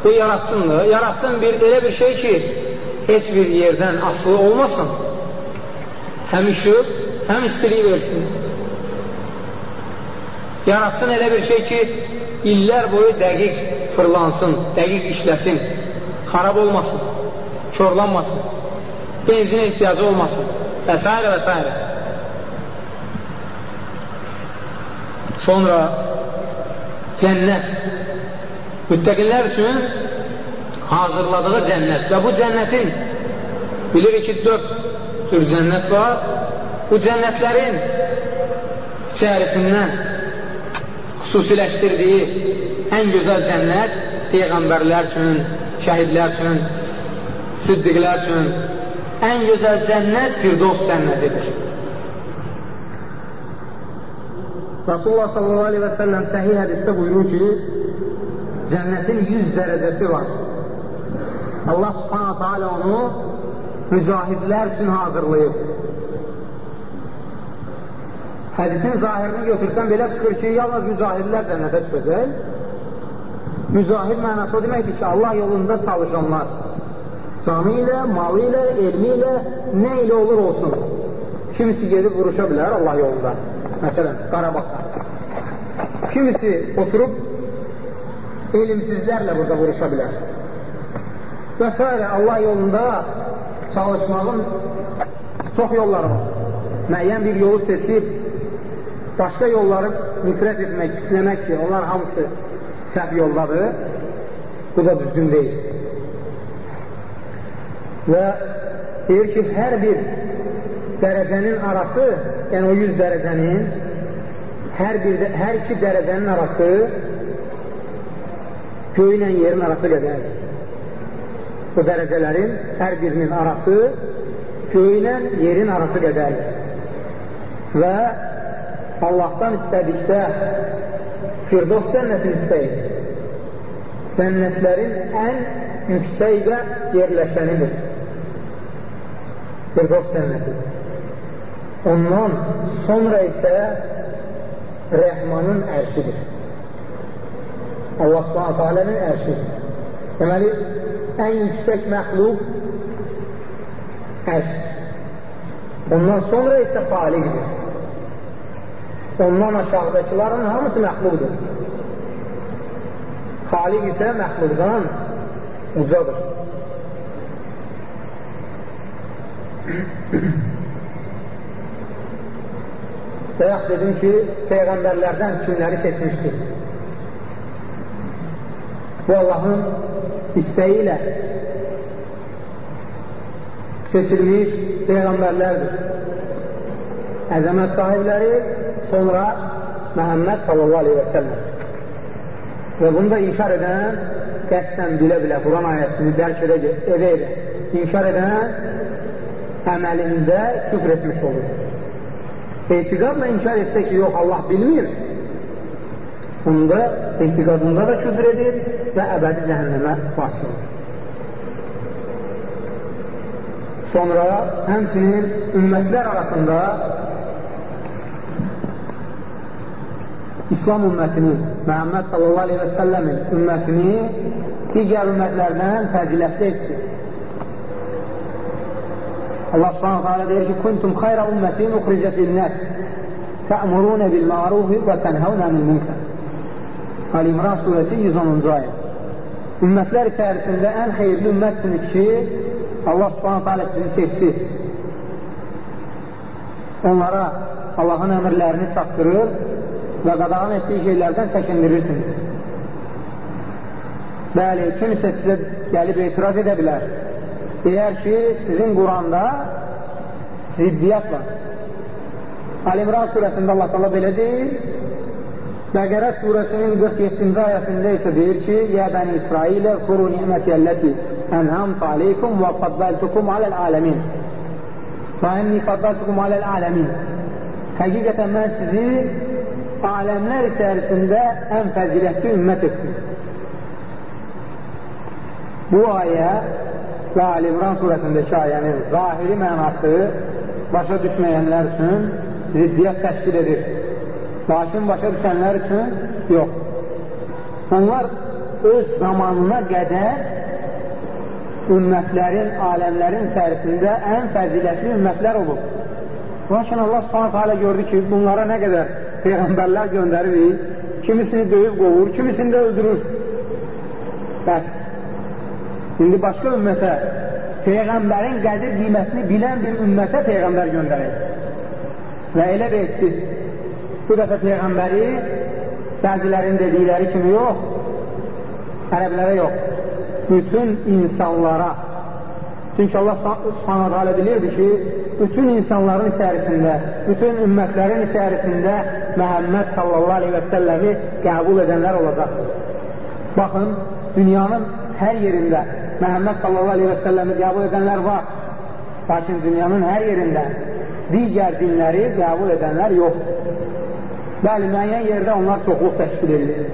Bu yaratsındır. Yaratsın bir elə bir şey ki, heç bir yerdən asılı olmasın. Həm işıq, həm istiliyi versin. Yaratsın elə bir şey ki, illər boyu dəqiq fırlansın, dəqiq işləsin, xarab olmasın, körlanmasın, benzinə ehtiyacı olmasın və s. və s. Sonra cənnət müttəqinlər üçün hazırladığı cənnət və bu cənnətin bilirik ki, dörd tür cənnət var. Bu cənnətlərin içərisindən xüsusiləşdirdiyi ən gözəl cənnət Peyğəmbərlər üçün, şəhidlər üçün, siddiqlər üçün ən gözəl cənnət Firdovs cənnətidir. Rasulullah sallallahu aleyhi və səlləm səhih hədisdə buyurur ki, cənnətin 100 dərəcəsi var. Allah subhanətə alə onu mücahidlər üçün hazırlayıb. Hədisin zahirini götürsən belə çıxır ki, yalnız mücahidlər cənnətə düşəcək. Mücahid mənası o deməkdir ki, Allah yolunda çalışanlar canı ilə, malı ilə, elmi ilə, nə ilə olur olsun. Kimisi gedib vuruşa bilər Allah yolunda. Məsələn, Qarabaqda. Kimisi oturub elmsizlərlə burada vuruşa bilər. Və s. Allah yolunda çalışmağın çox yolları var. Müəyyən bir yolu seçib, başqa yolları nifrət etmək, pisləmək ki, onlar hamısı səhv yoldadır. Bu da düzgün deyil. Və deyir ki, hər bir dərəcənin arası, yəni o 100 dərəcənin, hər, bir, hər iki dərəcənin arası göy ilə yerin arası qədərdir. Bu dərəcələrin hər birinin arası göy ilə yerin arası qədərdir. Və Allahdan istədikdə Firdos cənnətini istəyir. Cənnətlərin ən yüksəkdə yerləşənidir. Firdos cənnəti. Ondan sonra isə Rəhmanın ərşidir. Allah alənin ərşidir. Deməli, ən yüksək məxluq ərşdir. Ondan sonra isə xaliqdir. Ondan aşağıdakıların hamısı məxluqdur. Xaliq isə məxluqdan ucadır. Bayaq dedim ki, Peyğəmbərlərdən kimləri seçmişdir? Bu Allahın istəyi ilə seçilmiş Peyğəmbərlərdir. Əzəmət sahibləri sonra Məhəmməd sallallahu aleyhi və səlləm. Və bunu da inkar edən qəsdən bilə-bilə Quran ayəsini dərk edə, edə inkar edən əməlində küfr etmiş olur. Etiqadla inkar etsə ki, yox, Allah bilmir, onda etiqadında da küfr edir və əbədi cəhənnəmə basılır. Sonra həmsinin ümmətlər arasında İslam ümmətini, Məhəmməd sallallahu aleyhi və səlləmin ümmətini digər ümmətlərdən fəzilətli etdi. Allah subhanahu teala deyir ki, Kuntum xayra ümmətin uxricət lilnəs tə'murunə bil marufi və tənhəvnə min münkər. Ali İmran surəsi 110-cu ayə. Ümmətlər içərisində ən xeyirli ümmətsiniz ki, Allah subhanahu teala sizi seçdi. Onlara Allahın əmrlərini çatdırır və qadağan etdiyi şeylərdən çəkindirirsiniz. Bəli, kimsə sizə gəlib etiraz edə bilər. Deyər ki, sizin Quranda ziddiyyət var. Alimran surəsində Allah Allah belə deyir, Bəqərə surəsinin 47-ci ayəsində isə deyir ki, Yə bəni İsrailə kuru ni'mətiyəlləti ənhamtu aleykum və faddaltukum aləl aləmin. Və ənni faddaltukum aləl aləmin. Həqiqətən mən sizi aləmlər içərisində ən fəzilətli ümmət etdim. Bu ayə və Əl-İmran surəsindəki ayənin zahiri mənası başa düşməyənlər üçün ziddiyyət təşkil edir. Lakin başa düşənlər üçün yox. Onlar öz zamanına qədər ümmətlərin, aləmlərin içərisində ən fəzilətli ümmətlər olub. Lakin Allah subhanətə alə gördü ki, bunlara nə qədər Peyğəmbərlər göndəririk, kimisini döyüb qovur, kimisini də öldürür. Bəs, indi başqa ümmətə, Peyğəmbərin qədir qiymətini bilən bir ümmətə Peyğəmbər göndərir. Və elə də etdi. Bu dəfə Peyğəmbəri bəzilərin dedikləri kimi yox, ərəblərə yox, bütün insanlara Çünki Allah subhanahu teala bilirdi ki, bütün insanların içərisində, bütün ümmətlərin içərisində Məhəmməd sallallahu aleyhi və səlləmi qəbul edənlər olacaq. Baxın, dünyanın hər yerində Məhəmməd sallallahu aleyhi və səlləmi qəbul edənlər var. Lakin dünyanın hər yerində digər dinləri qəbul edənlər yoxdur. Bəli, müəyyən yerdə onlar çoxluq təşkil edilir,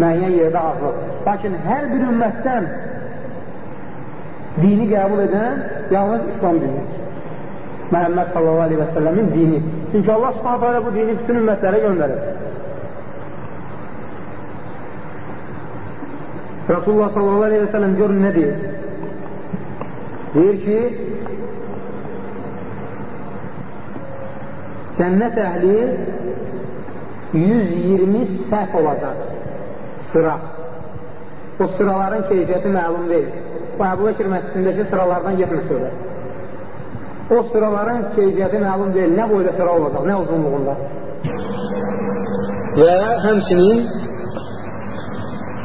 müəyyən yerdə azlıq. Lakin hər bir ümmətdən dini qəbul edən yalnız İslam dinidir. Məhəmməd sallallahu aleyhi və səlləmin dini. Çünki Allah subhanətə alə bu dini bütün ümmətlərə göndərir. Rasulullah sallallahu aleyhi və səlləm görün nə deyir? Deyir ki, cənnət əhli 120 səhv olacaq sıra. O sıraların keyfiyyəti məlum deyil bu Əbu Bekir məscidindəki sıralardan getmir söylə. O sıraların keyfiyyəti məlum deyil, nə boyda sıra olacaq, nə uzunluğunda. Və həmçinin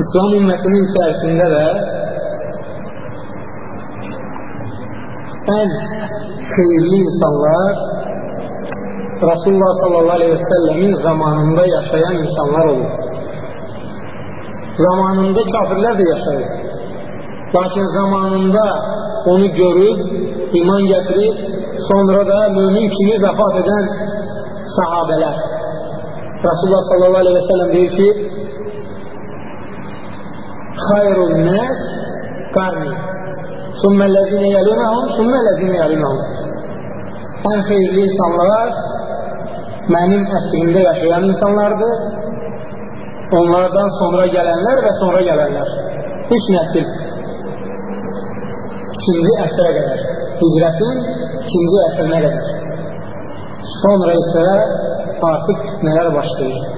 İslam ümmətinin içərisində də ən xeyirli insanlar Rasulullah sallallahu aleyhi və səlləmin zamanında yaşayan insanlar olur. zamanında kafirlər də yaşayır. Lakin zamanında onu görüb, iman gətirib, sonra da mümin kimi vəfat edən sahabələr. Rasulullah sallallahu aleyhi və səlləm deyir ki, Xayrun nəs qarni, sümmələzinə yəlunəhum, sümmələzinə yəlunəhum. Ən xeyirli insanlar mənim əsrimdə yaşayan insanlardır, onlardan sonra gələnlər və sonra gələnlər. Üç nəsil. İkinci əsrə qədər. Hicrətin ikinci əsrinə qədər. Sonra isə artıq fitnələr başlayır.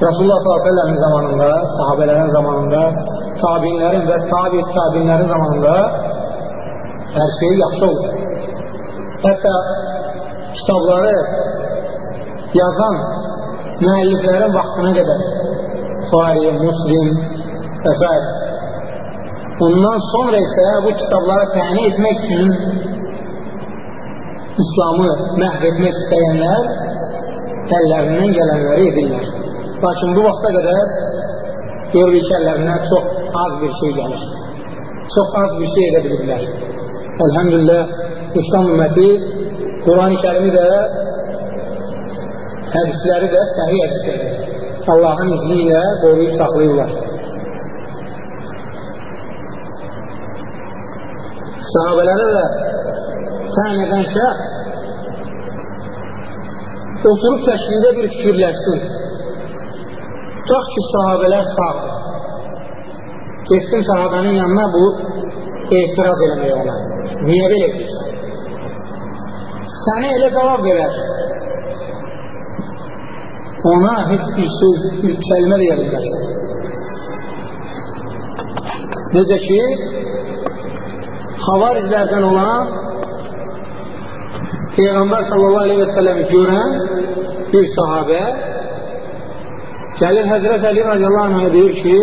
Rasulullah s.ə.v zamanında, sahabələrin zamanında, tabinlərin və tabi tabinlərin zamanında hər şey yaxşı olur. Hətta kitabları yazan müəlliflərin vaxtına qədər Fari, Muslim və s. Ondan sonra isə bu kitabları təni etmək üçün İslamı məhv etmək istəyənlər əllərindən gələnləri edirlər. Lakin bu vaxta qədər görürük ki, əllərindən çox az bir şey gəlir. Çox az bir şey edə bilirlər. Elhamdülillah, İslam ümməti Quran-ı kərimi də hədisləri də səhih hədisləri. Allahın izni ilə qoruyub saxlayırlar. Sahabələrə də tən edən şəxs oturub təşkildə bir fikirləşsin. Tutaq ki, sahabələr sağdır. Getdim sahabənin yanına bu etiraz eləmək ona. Niyə belə edirsən? Sənə elə cavab verər. Ona heç bir söz, bir kəlmə deyə bilməzsən. Necə ki, xavariclərdən olan Peyğəmbər sallallahu aleyhi və səlləmi görən bir sahabə gəlir Həzrət Əli radiyallahu anh deyir ki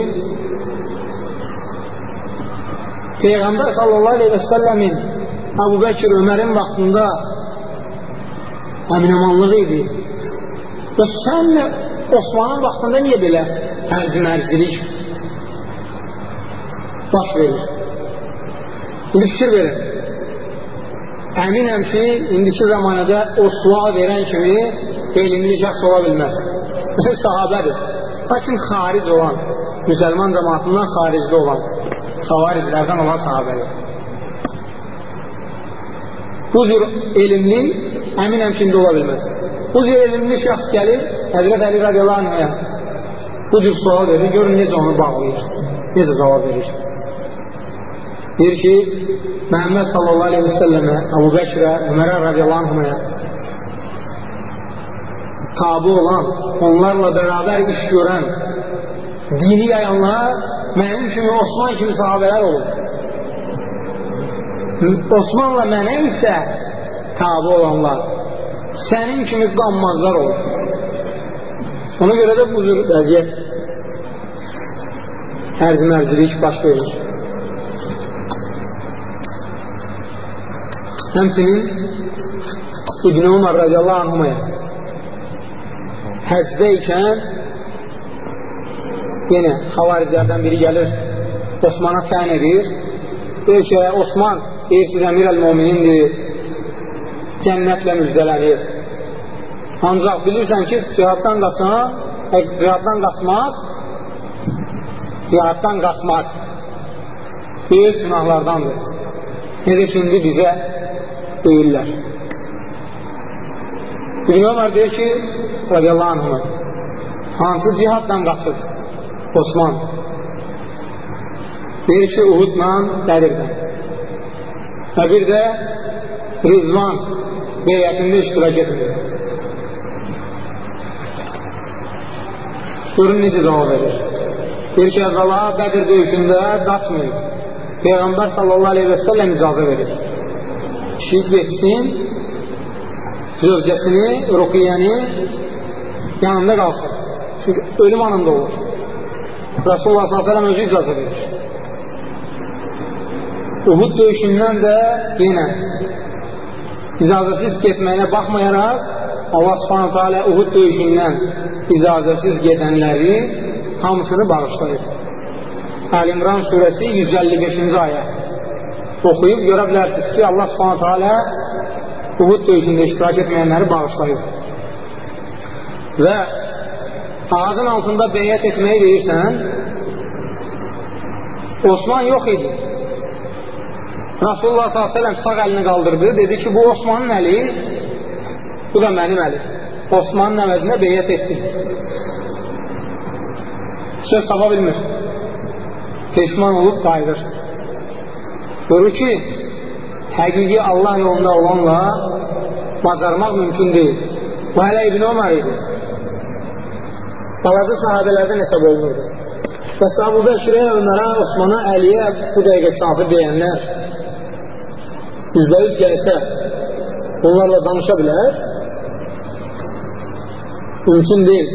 Peyğəmbər sallallahu aleyhi və səlləmin Əbu Bəkir Ömərin vaxtında əminəmanlığı idi. Və sənlə Osmanın vaxtında niyə belə ərz-mərzilik baş verir? İndi fikir verin. Əminəm ki, indiki zamanədə o sual verən kimi elmli şəxs ola bilməz. Sahabədir. Lakin xaric olan, müsəlman cəmatından xaricdə olan, xavariclərdən olan sahabədir. Bu cür elmli əminəm ki, indi ola bilməz. Bu cür elmli şəxs gəlir, Həzrət Əli radiyallahu anhaya bu cür sual verir, görün necə onu bağlayır, necə cavab verir. Deyir ki, Məhəmməd sallallahu aleyhi və səlləmə, Əbu Bəkrə, Ömərə radiyallahu anhaya tabi olan, onlarla bərabər iş görən, dini yayanlar mənim kimi Osman kimi sahabələr olur. Osmanla mənə isə tabi olanlar sənin kimi qanmazlar olur. Ona görə də bu cür vəziyyət ərz-mərzilik baş verir. Həmçinin İbn Umar radiyallahu anhumaya həcdə ikən yenə xavariclərdən biri gəlir Osmana tən edir deyir ki, Osman deyirsiz əmir əl-muminindir cənnətlə müjdələnir. Ancaq bilirsən ki cihaddan qaçan cihaddan qaçmaq cihaddan qaçmaq böyük günahlardandır. Necə ki indi bizə deyirlər. İbn Ömər deyir ki radiyallahu anhına hansı cihaddan qaçıb Osman? Deyir ki Uhudla Qədirdən və bir də Rizvan beyyətində iştirak etmir görün necə cavab verir deyir ki əvvəla Qədir döyüşündə qaçmayın Peyğəmbər sallallahu aleyhi və səlləm icazə verir kişi getsin zövcəsini, ruqiyyəni yanında qalsın. Çünki ölüm anında olur. Rasulullah s.ə.v özü icazə verir. Uhud döyüşündən də yenə icazəsiz getməyinə baxmayaraq Allah subhanətə alə Uhud döyüşündən icazəsiz gedənləri hamısını bağışlayır. Əl-İmran surəsi 155-ci ayə oxuyub görə bilərsiniz ki, Allah subhanətə alə Uhud döyüşündə iştirak etməyənləri bağışlayır. Və ağacın altında beyyət etməyi deyirsən, Osman yox idi. Rasulullah s.ə.v sağ əlini qaldırdı, dedi ki, bu Osmanın əli, bu da mənim əlim. Osmanın əvəzinə beyyət etdi. Söz tapa bilmir. Peşman olub qayıdır. Görür ki, həqiqi Allah yolunda olanla bacarmaq mümkün deyil. Bu hələ İbn Ömər idi. Balaca sahabələrdən hesab olunurdu. Və Abu Bəkirə, Ömərə, Osmana, Əliyə bu dəqiqə kafir deyənlər yüzdə yüz gəlsə onlarla danışa bilər? Mümkün deyil.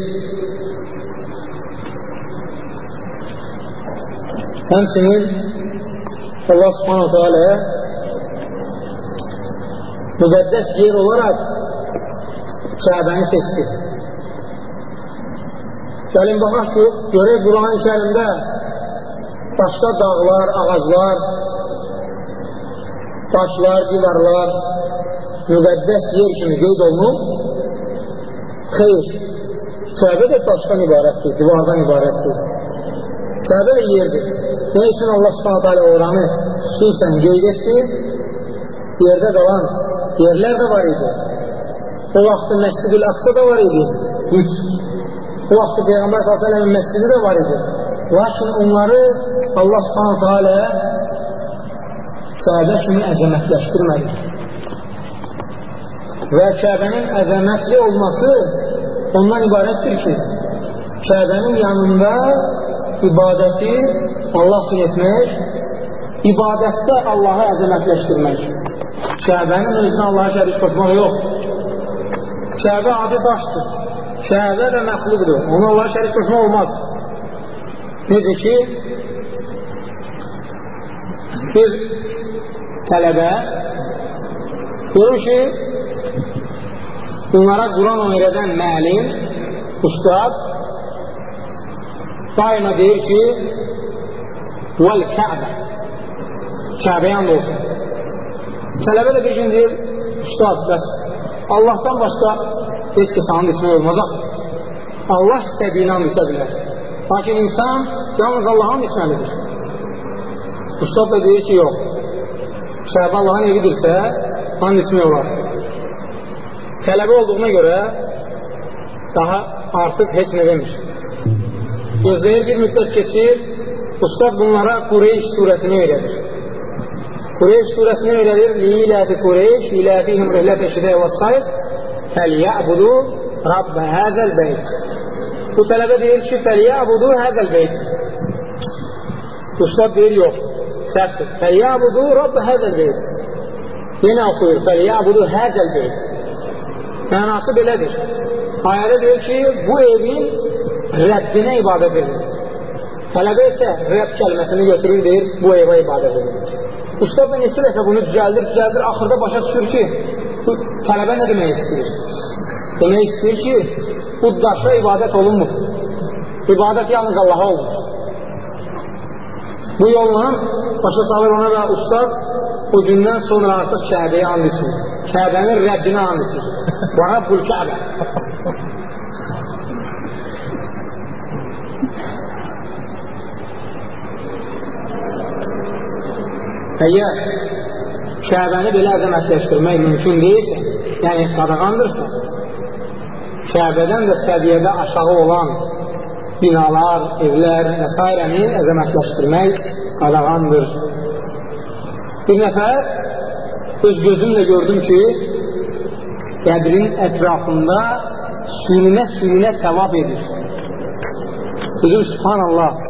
Həmçinin Allah subhanahu teala müqəddəs yer olaraq Kəbəni seçdi. Gəlin baxaq ki, görək Quran-ı kərimdə başqa dağlar, ağaclar, daşlar, divarlar müqəddəs yer kimi qeyd olunub. Xeyr, Kəbə də daşdan ibarətdir, divardan ibarətdir. Kəbə də yerdir. Ne üçün Allah subhanət hələ oranı xüsusən qeyd etdi? Yerdə qalan yerlər də var idi. O vaxtı Məscid-ül Aqsa da var idi. Üç. O vaxtı Peyğəmbər s.ə.v-in məscidi də var idi. Lakin onları Allah subhanət Kəbə kimi əzəmətləşdirmədi. Və Kəbənin əzəmətli olması ondan ibarətdir ki, Kəbənin yanında ibadəti Allah üçün etmək, ibadətdə Allahı əzəmətləşdirmək. Kəbənin özünə Allah'a şərik qoşmaq yox. Kəbə adi daşdır. Kəbə də məxluqdur. Ona Allah'a şərik qoşmaq olmaz. Necə ki, bir tələbə görür ki, onlara Quran öyrədən məlim, ustad daima deyir ki, vəl Kəbə Kəbəyə and olsun. Tələbə də bir gün deyir, ustad, bəs Allahdan başqa heç kəs and içmək olmaz Allah istədiyini and içə bilər. Lakin insan yalnız Allahın isməlidir. Ustad da deyir ki, yox. Kəbə Allahın evidirsə, and ismək olar. Tələbə olduğuna görə daha artıq heç nə demir. Gözləyir bir müddət keçir, Ustad bunlara Qureyş surəsini öyrədir. Qureyş surəsini öyrədir. Liləfi Qureyş, ilafihim rəhlət eşidə və sayf, fəliyəbudu Rabbə həzəl beyt. Bu tələbə deyir ki, fəliyəbudu həzəl beyt. Ustad deyir, yox, səhvdir. Fəliyəbudu Rabbə həzəl beyt. Yenə oxuyur, fəliyəbudu həzəl beyt. Mənası belədir. Ayədə deyir ki, bu evin Rəbbinə ibadət edilir. Tələbə isə Rəbb kəlməsini götürür, deyir, bu evə ibadət edilir. Ustad da neçə dəfə bunu düzəldir, düzəldir, axırda başa düşür ki, bu tələbə nə demək istəyir? Demək istəyir ki, bu daşa ibadət olunmur. İbadət yalnız Allaha olunur. Bu yolla başa salır ona və ustad o gündən sonra artıq Kəbəyə and içir. Kəbənin Rəbbinə and içir. Və Rabbul Kəbə. Əgər Kəbəni belə əzəmətləşdirmək mümkün deyilsə, yəni qadağandırsa, Kəbədən də səviyyədə aşağı olan binalar, evlər və s. əzəmətləşdirmək qadağandır. Bir nəfər öz gözümlə gördüm ki, qədrin ətrafında sürünə-sürünə təvaf edir. Dedim, subhanallah,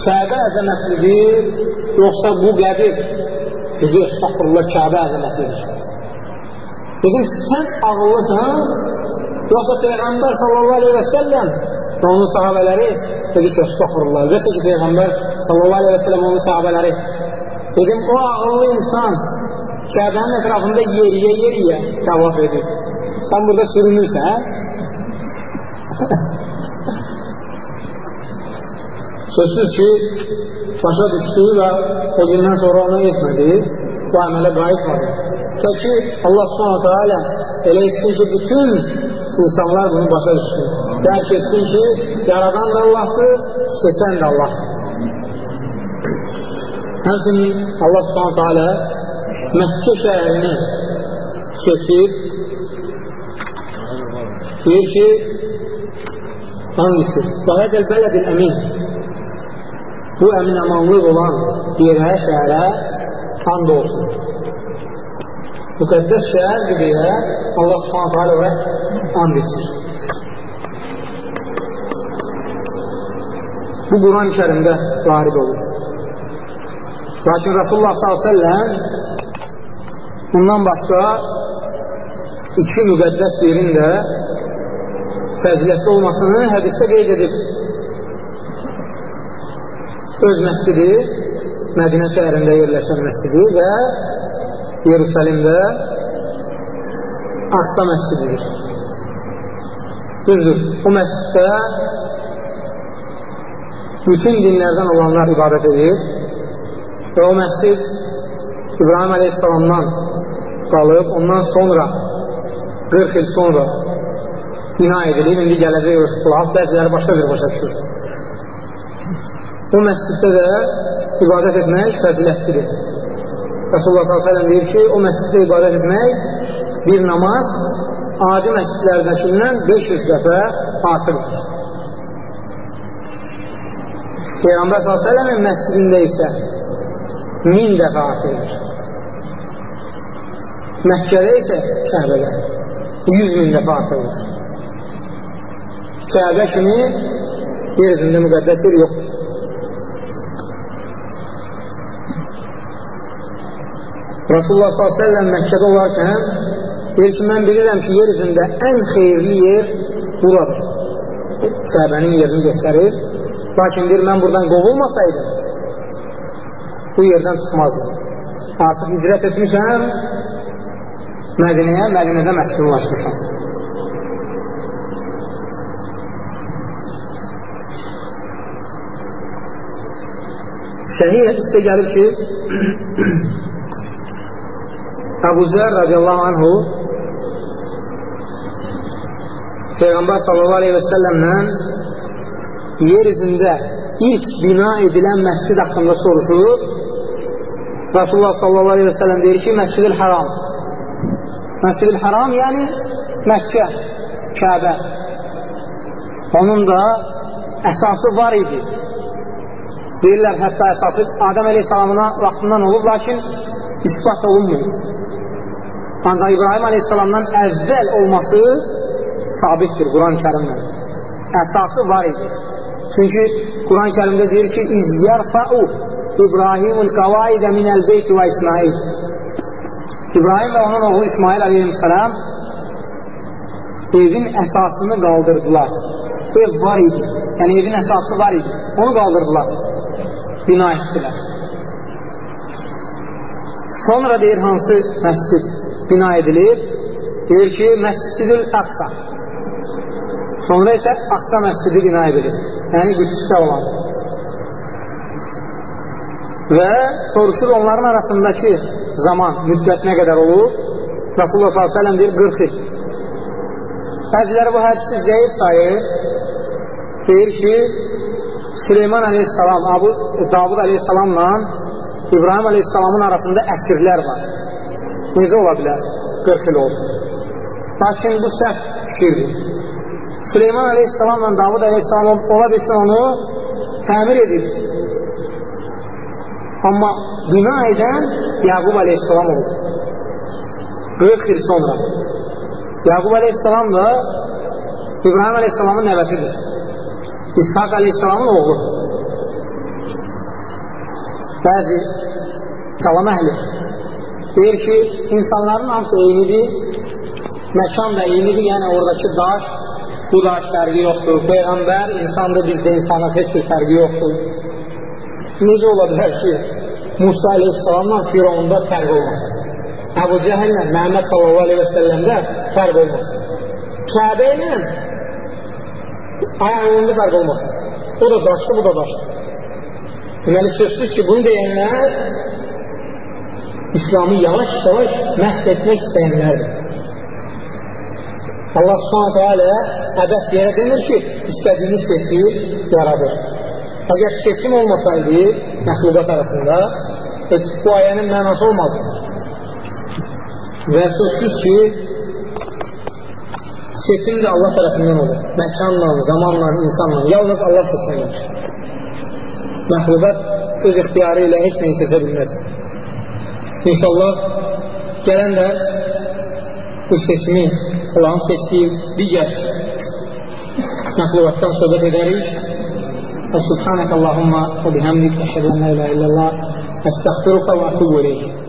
Kəbə əzəmətlidir, yoxsa bu qəbir? Dedi, estağfurullah, Kəbə əzəmətlidir. Dedim, sən ağıllısan, yoxsa Peyğəmbər sallallahu aleyhi və səlləm və onun sahabələri dedi ki, estağfurullah, əlbəttə ki, Peyğəmbər sallallahu aleyhi və səlləm onun sahabələri. Dedim, o ağıllı insan Kəbənin ətrafında yeriyə yeriyə təvaf edir. Sən burada sürünürsən, hə? Sözsüz ki, başa düşdüyü və o gündən sonra onu etmədi, bu əmələ qayıtmadı. Təki Allah subhanətə alə elə etsin ki, bütün insanlar bunu başa düşsün. Dərk etsin ki, yaradan da Allahdır, seçən də Allahdır. Həmsinin Allah subhanətə alə Məkkə şəhərini seçib, deyir ki, hangisi? Vahədəl bələdil əmin. Bu əmin əmanlıq olan yerə, şəhərə and olsun. Müqəddəs şəhərdir deyə Allah subhanətə alə oraya and içir. Bu Quran-ı kərimdə varid olur. Lakin Rasulullah s.ə.v bundan başqa iki müqəddəs yerin də fəzilətli olmasını hədisdə qeyd edib. Öz məscidi, Mədinə şəhərində yerləşən məscidi və Yerusəlimdə Aqsa məscididir. Düzdür, o məsciddə bütün dinlərdən olanlar ibadət edir və o məscid İbrahim Aleyhisselamdan qalıb, ondan sonra 40 il sonra bina edilib, indi gələcək ixtilaf, bəziləri başqa bir başa düşür. Bu məsciddə də ibadət etmək fəzilətlidir. Rasulullah s.ə.v deyir ki, o məsciddə ibadət etmək bir namaz adi məscidlərdəkindən 500 dəfə artırdır. Peyğəmbər s.ə.v-in məscidində isə 1000 dəfə artırdır. Məkkədə isə Kəbədə 100 min dəfə artırılır. Kəbə kimi yer üzündə müqəddəs yer yoxdur. Rasulullah s.ə.v Məkkədə olarkən deyir ki, mən bilirəm ki, yer üzündə ən xeyirli yer buradır. Kəbənin yerini göstərir. Lakin deyir, mən buradan qovulmasaydım, bu yerdən çıxmazdım. Artıq hicrət etmişəm, Mədinəyə, Mədinədə məskunlaşmışam. Səhih hədisdə gəlir ki, Əbu Zər radiyallahu anhu Peyğəmbər sallallahu aleyhi və səlləmdən yer üzündə ilk bina edilən məscid haqqında soruşur. Rasulullah sallallahu aleyhi və səlləm deyir ki, Məscid-ül Haram Məscid-i Haram yəni Məkkə, Kəbə. Onun da əsası var idi. Deyirlər, hətta əsası Adəm əleyhissalamına vaxtından olub, lakin ispat olunmuyor. Ancaq İbrahim əleyhissalamdan əvvəl olması sabitdir Quran-ı kərimlə. Əsası var idi. Çünki Quran-ı kərimdə deyir ki, İz yərfəu İbrahimul qavaidə minəl beyti və İsmail. İbrahim və onun oğlu İsmail aleyhisselam evin əsasını qaldırdılar. Ev var idi. Yəni evin əsası var idi. Onu qaldırdılar. Bina etdilər. Sonra deyir hansı məscid bina edilir? Deyir ki, Məscidül Aqsa. Sonra isə Aqsa məscidi bina edilir. Yəni Qüdsdə olan. Və soruşur onların arasındakı zaman, müddət nə qədər olur? Rasulullah s.ə.v deyir 40 il. Bəziləri bu hədisi zəif sayır. Deyir ki, Süleyman aleyhissalam, Abu, Davud aleyhissalamla İbrahim aleyhissalamın arasında əsirlər var. Necə ola bilər? 40 il olsun. Lakin bu səhv fikirdir. Süleyman aleyhissalamla Davud aleyhissalam ola bilsin onu təmir edib. Amma bina edən Yaqub aleyhissalam olur. 40 il sonra. Yaqub aleyhissalam da İbrahim aleyhissalamın nəvəsidir. İshak aleyhissalamın oğlu. Bəzi kalam əhli deyir ki, insanların hamısı eynidir, məkan da eynidir, yəni oradakı daş, daş fərqi yoxdur. Peyğəmbər insandır, bizdə insanın heç bir fərqi yoxdur. Necə ola bilər ki, Musa aleyhissalamla Firavunda fərq olmasın. Əbu Cəhəllə Məhəmməd sallallahu aleyhi və səlləmdə fərq olmasın. Kəbə ilə ayağında fərq olmasın. O da daşdır, bu da daşdır. Deməli, sözsüz ki, bunu deyənlər İslamı yavaş-yavaş məhv etmək istəyənlərdir. Allah subhanətə alə əbəs yerə demir ki, istədiyini seçir, yaradır. Əgər seçim olmasaydı məxluqat arasında, heç bu ayənin mənası olmazdı. Və sözsüz ki, seçim də Allah tərəfindən olur. Məkanla, zamanla, insanla, yalnız Allah seçməkdir. Məxluqat öz ixtiyarı ilə heç nəyi seçə bilməz. İnşallah gələn də bu seçimi Allah'ın seçtiği diğer nakluvattan sohbet ederiz. Ve subhanakallahumma ve bihamdik eşhedü en la ilahe illallah estağfiruka ve etûbü ileyh.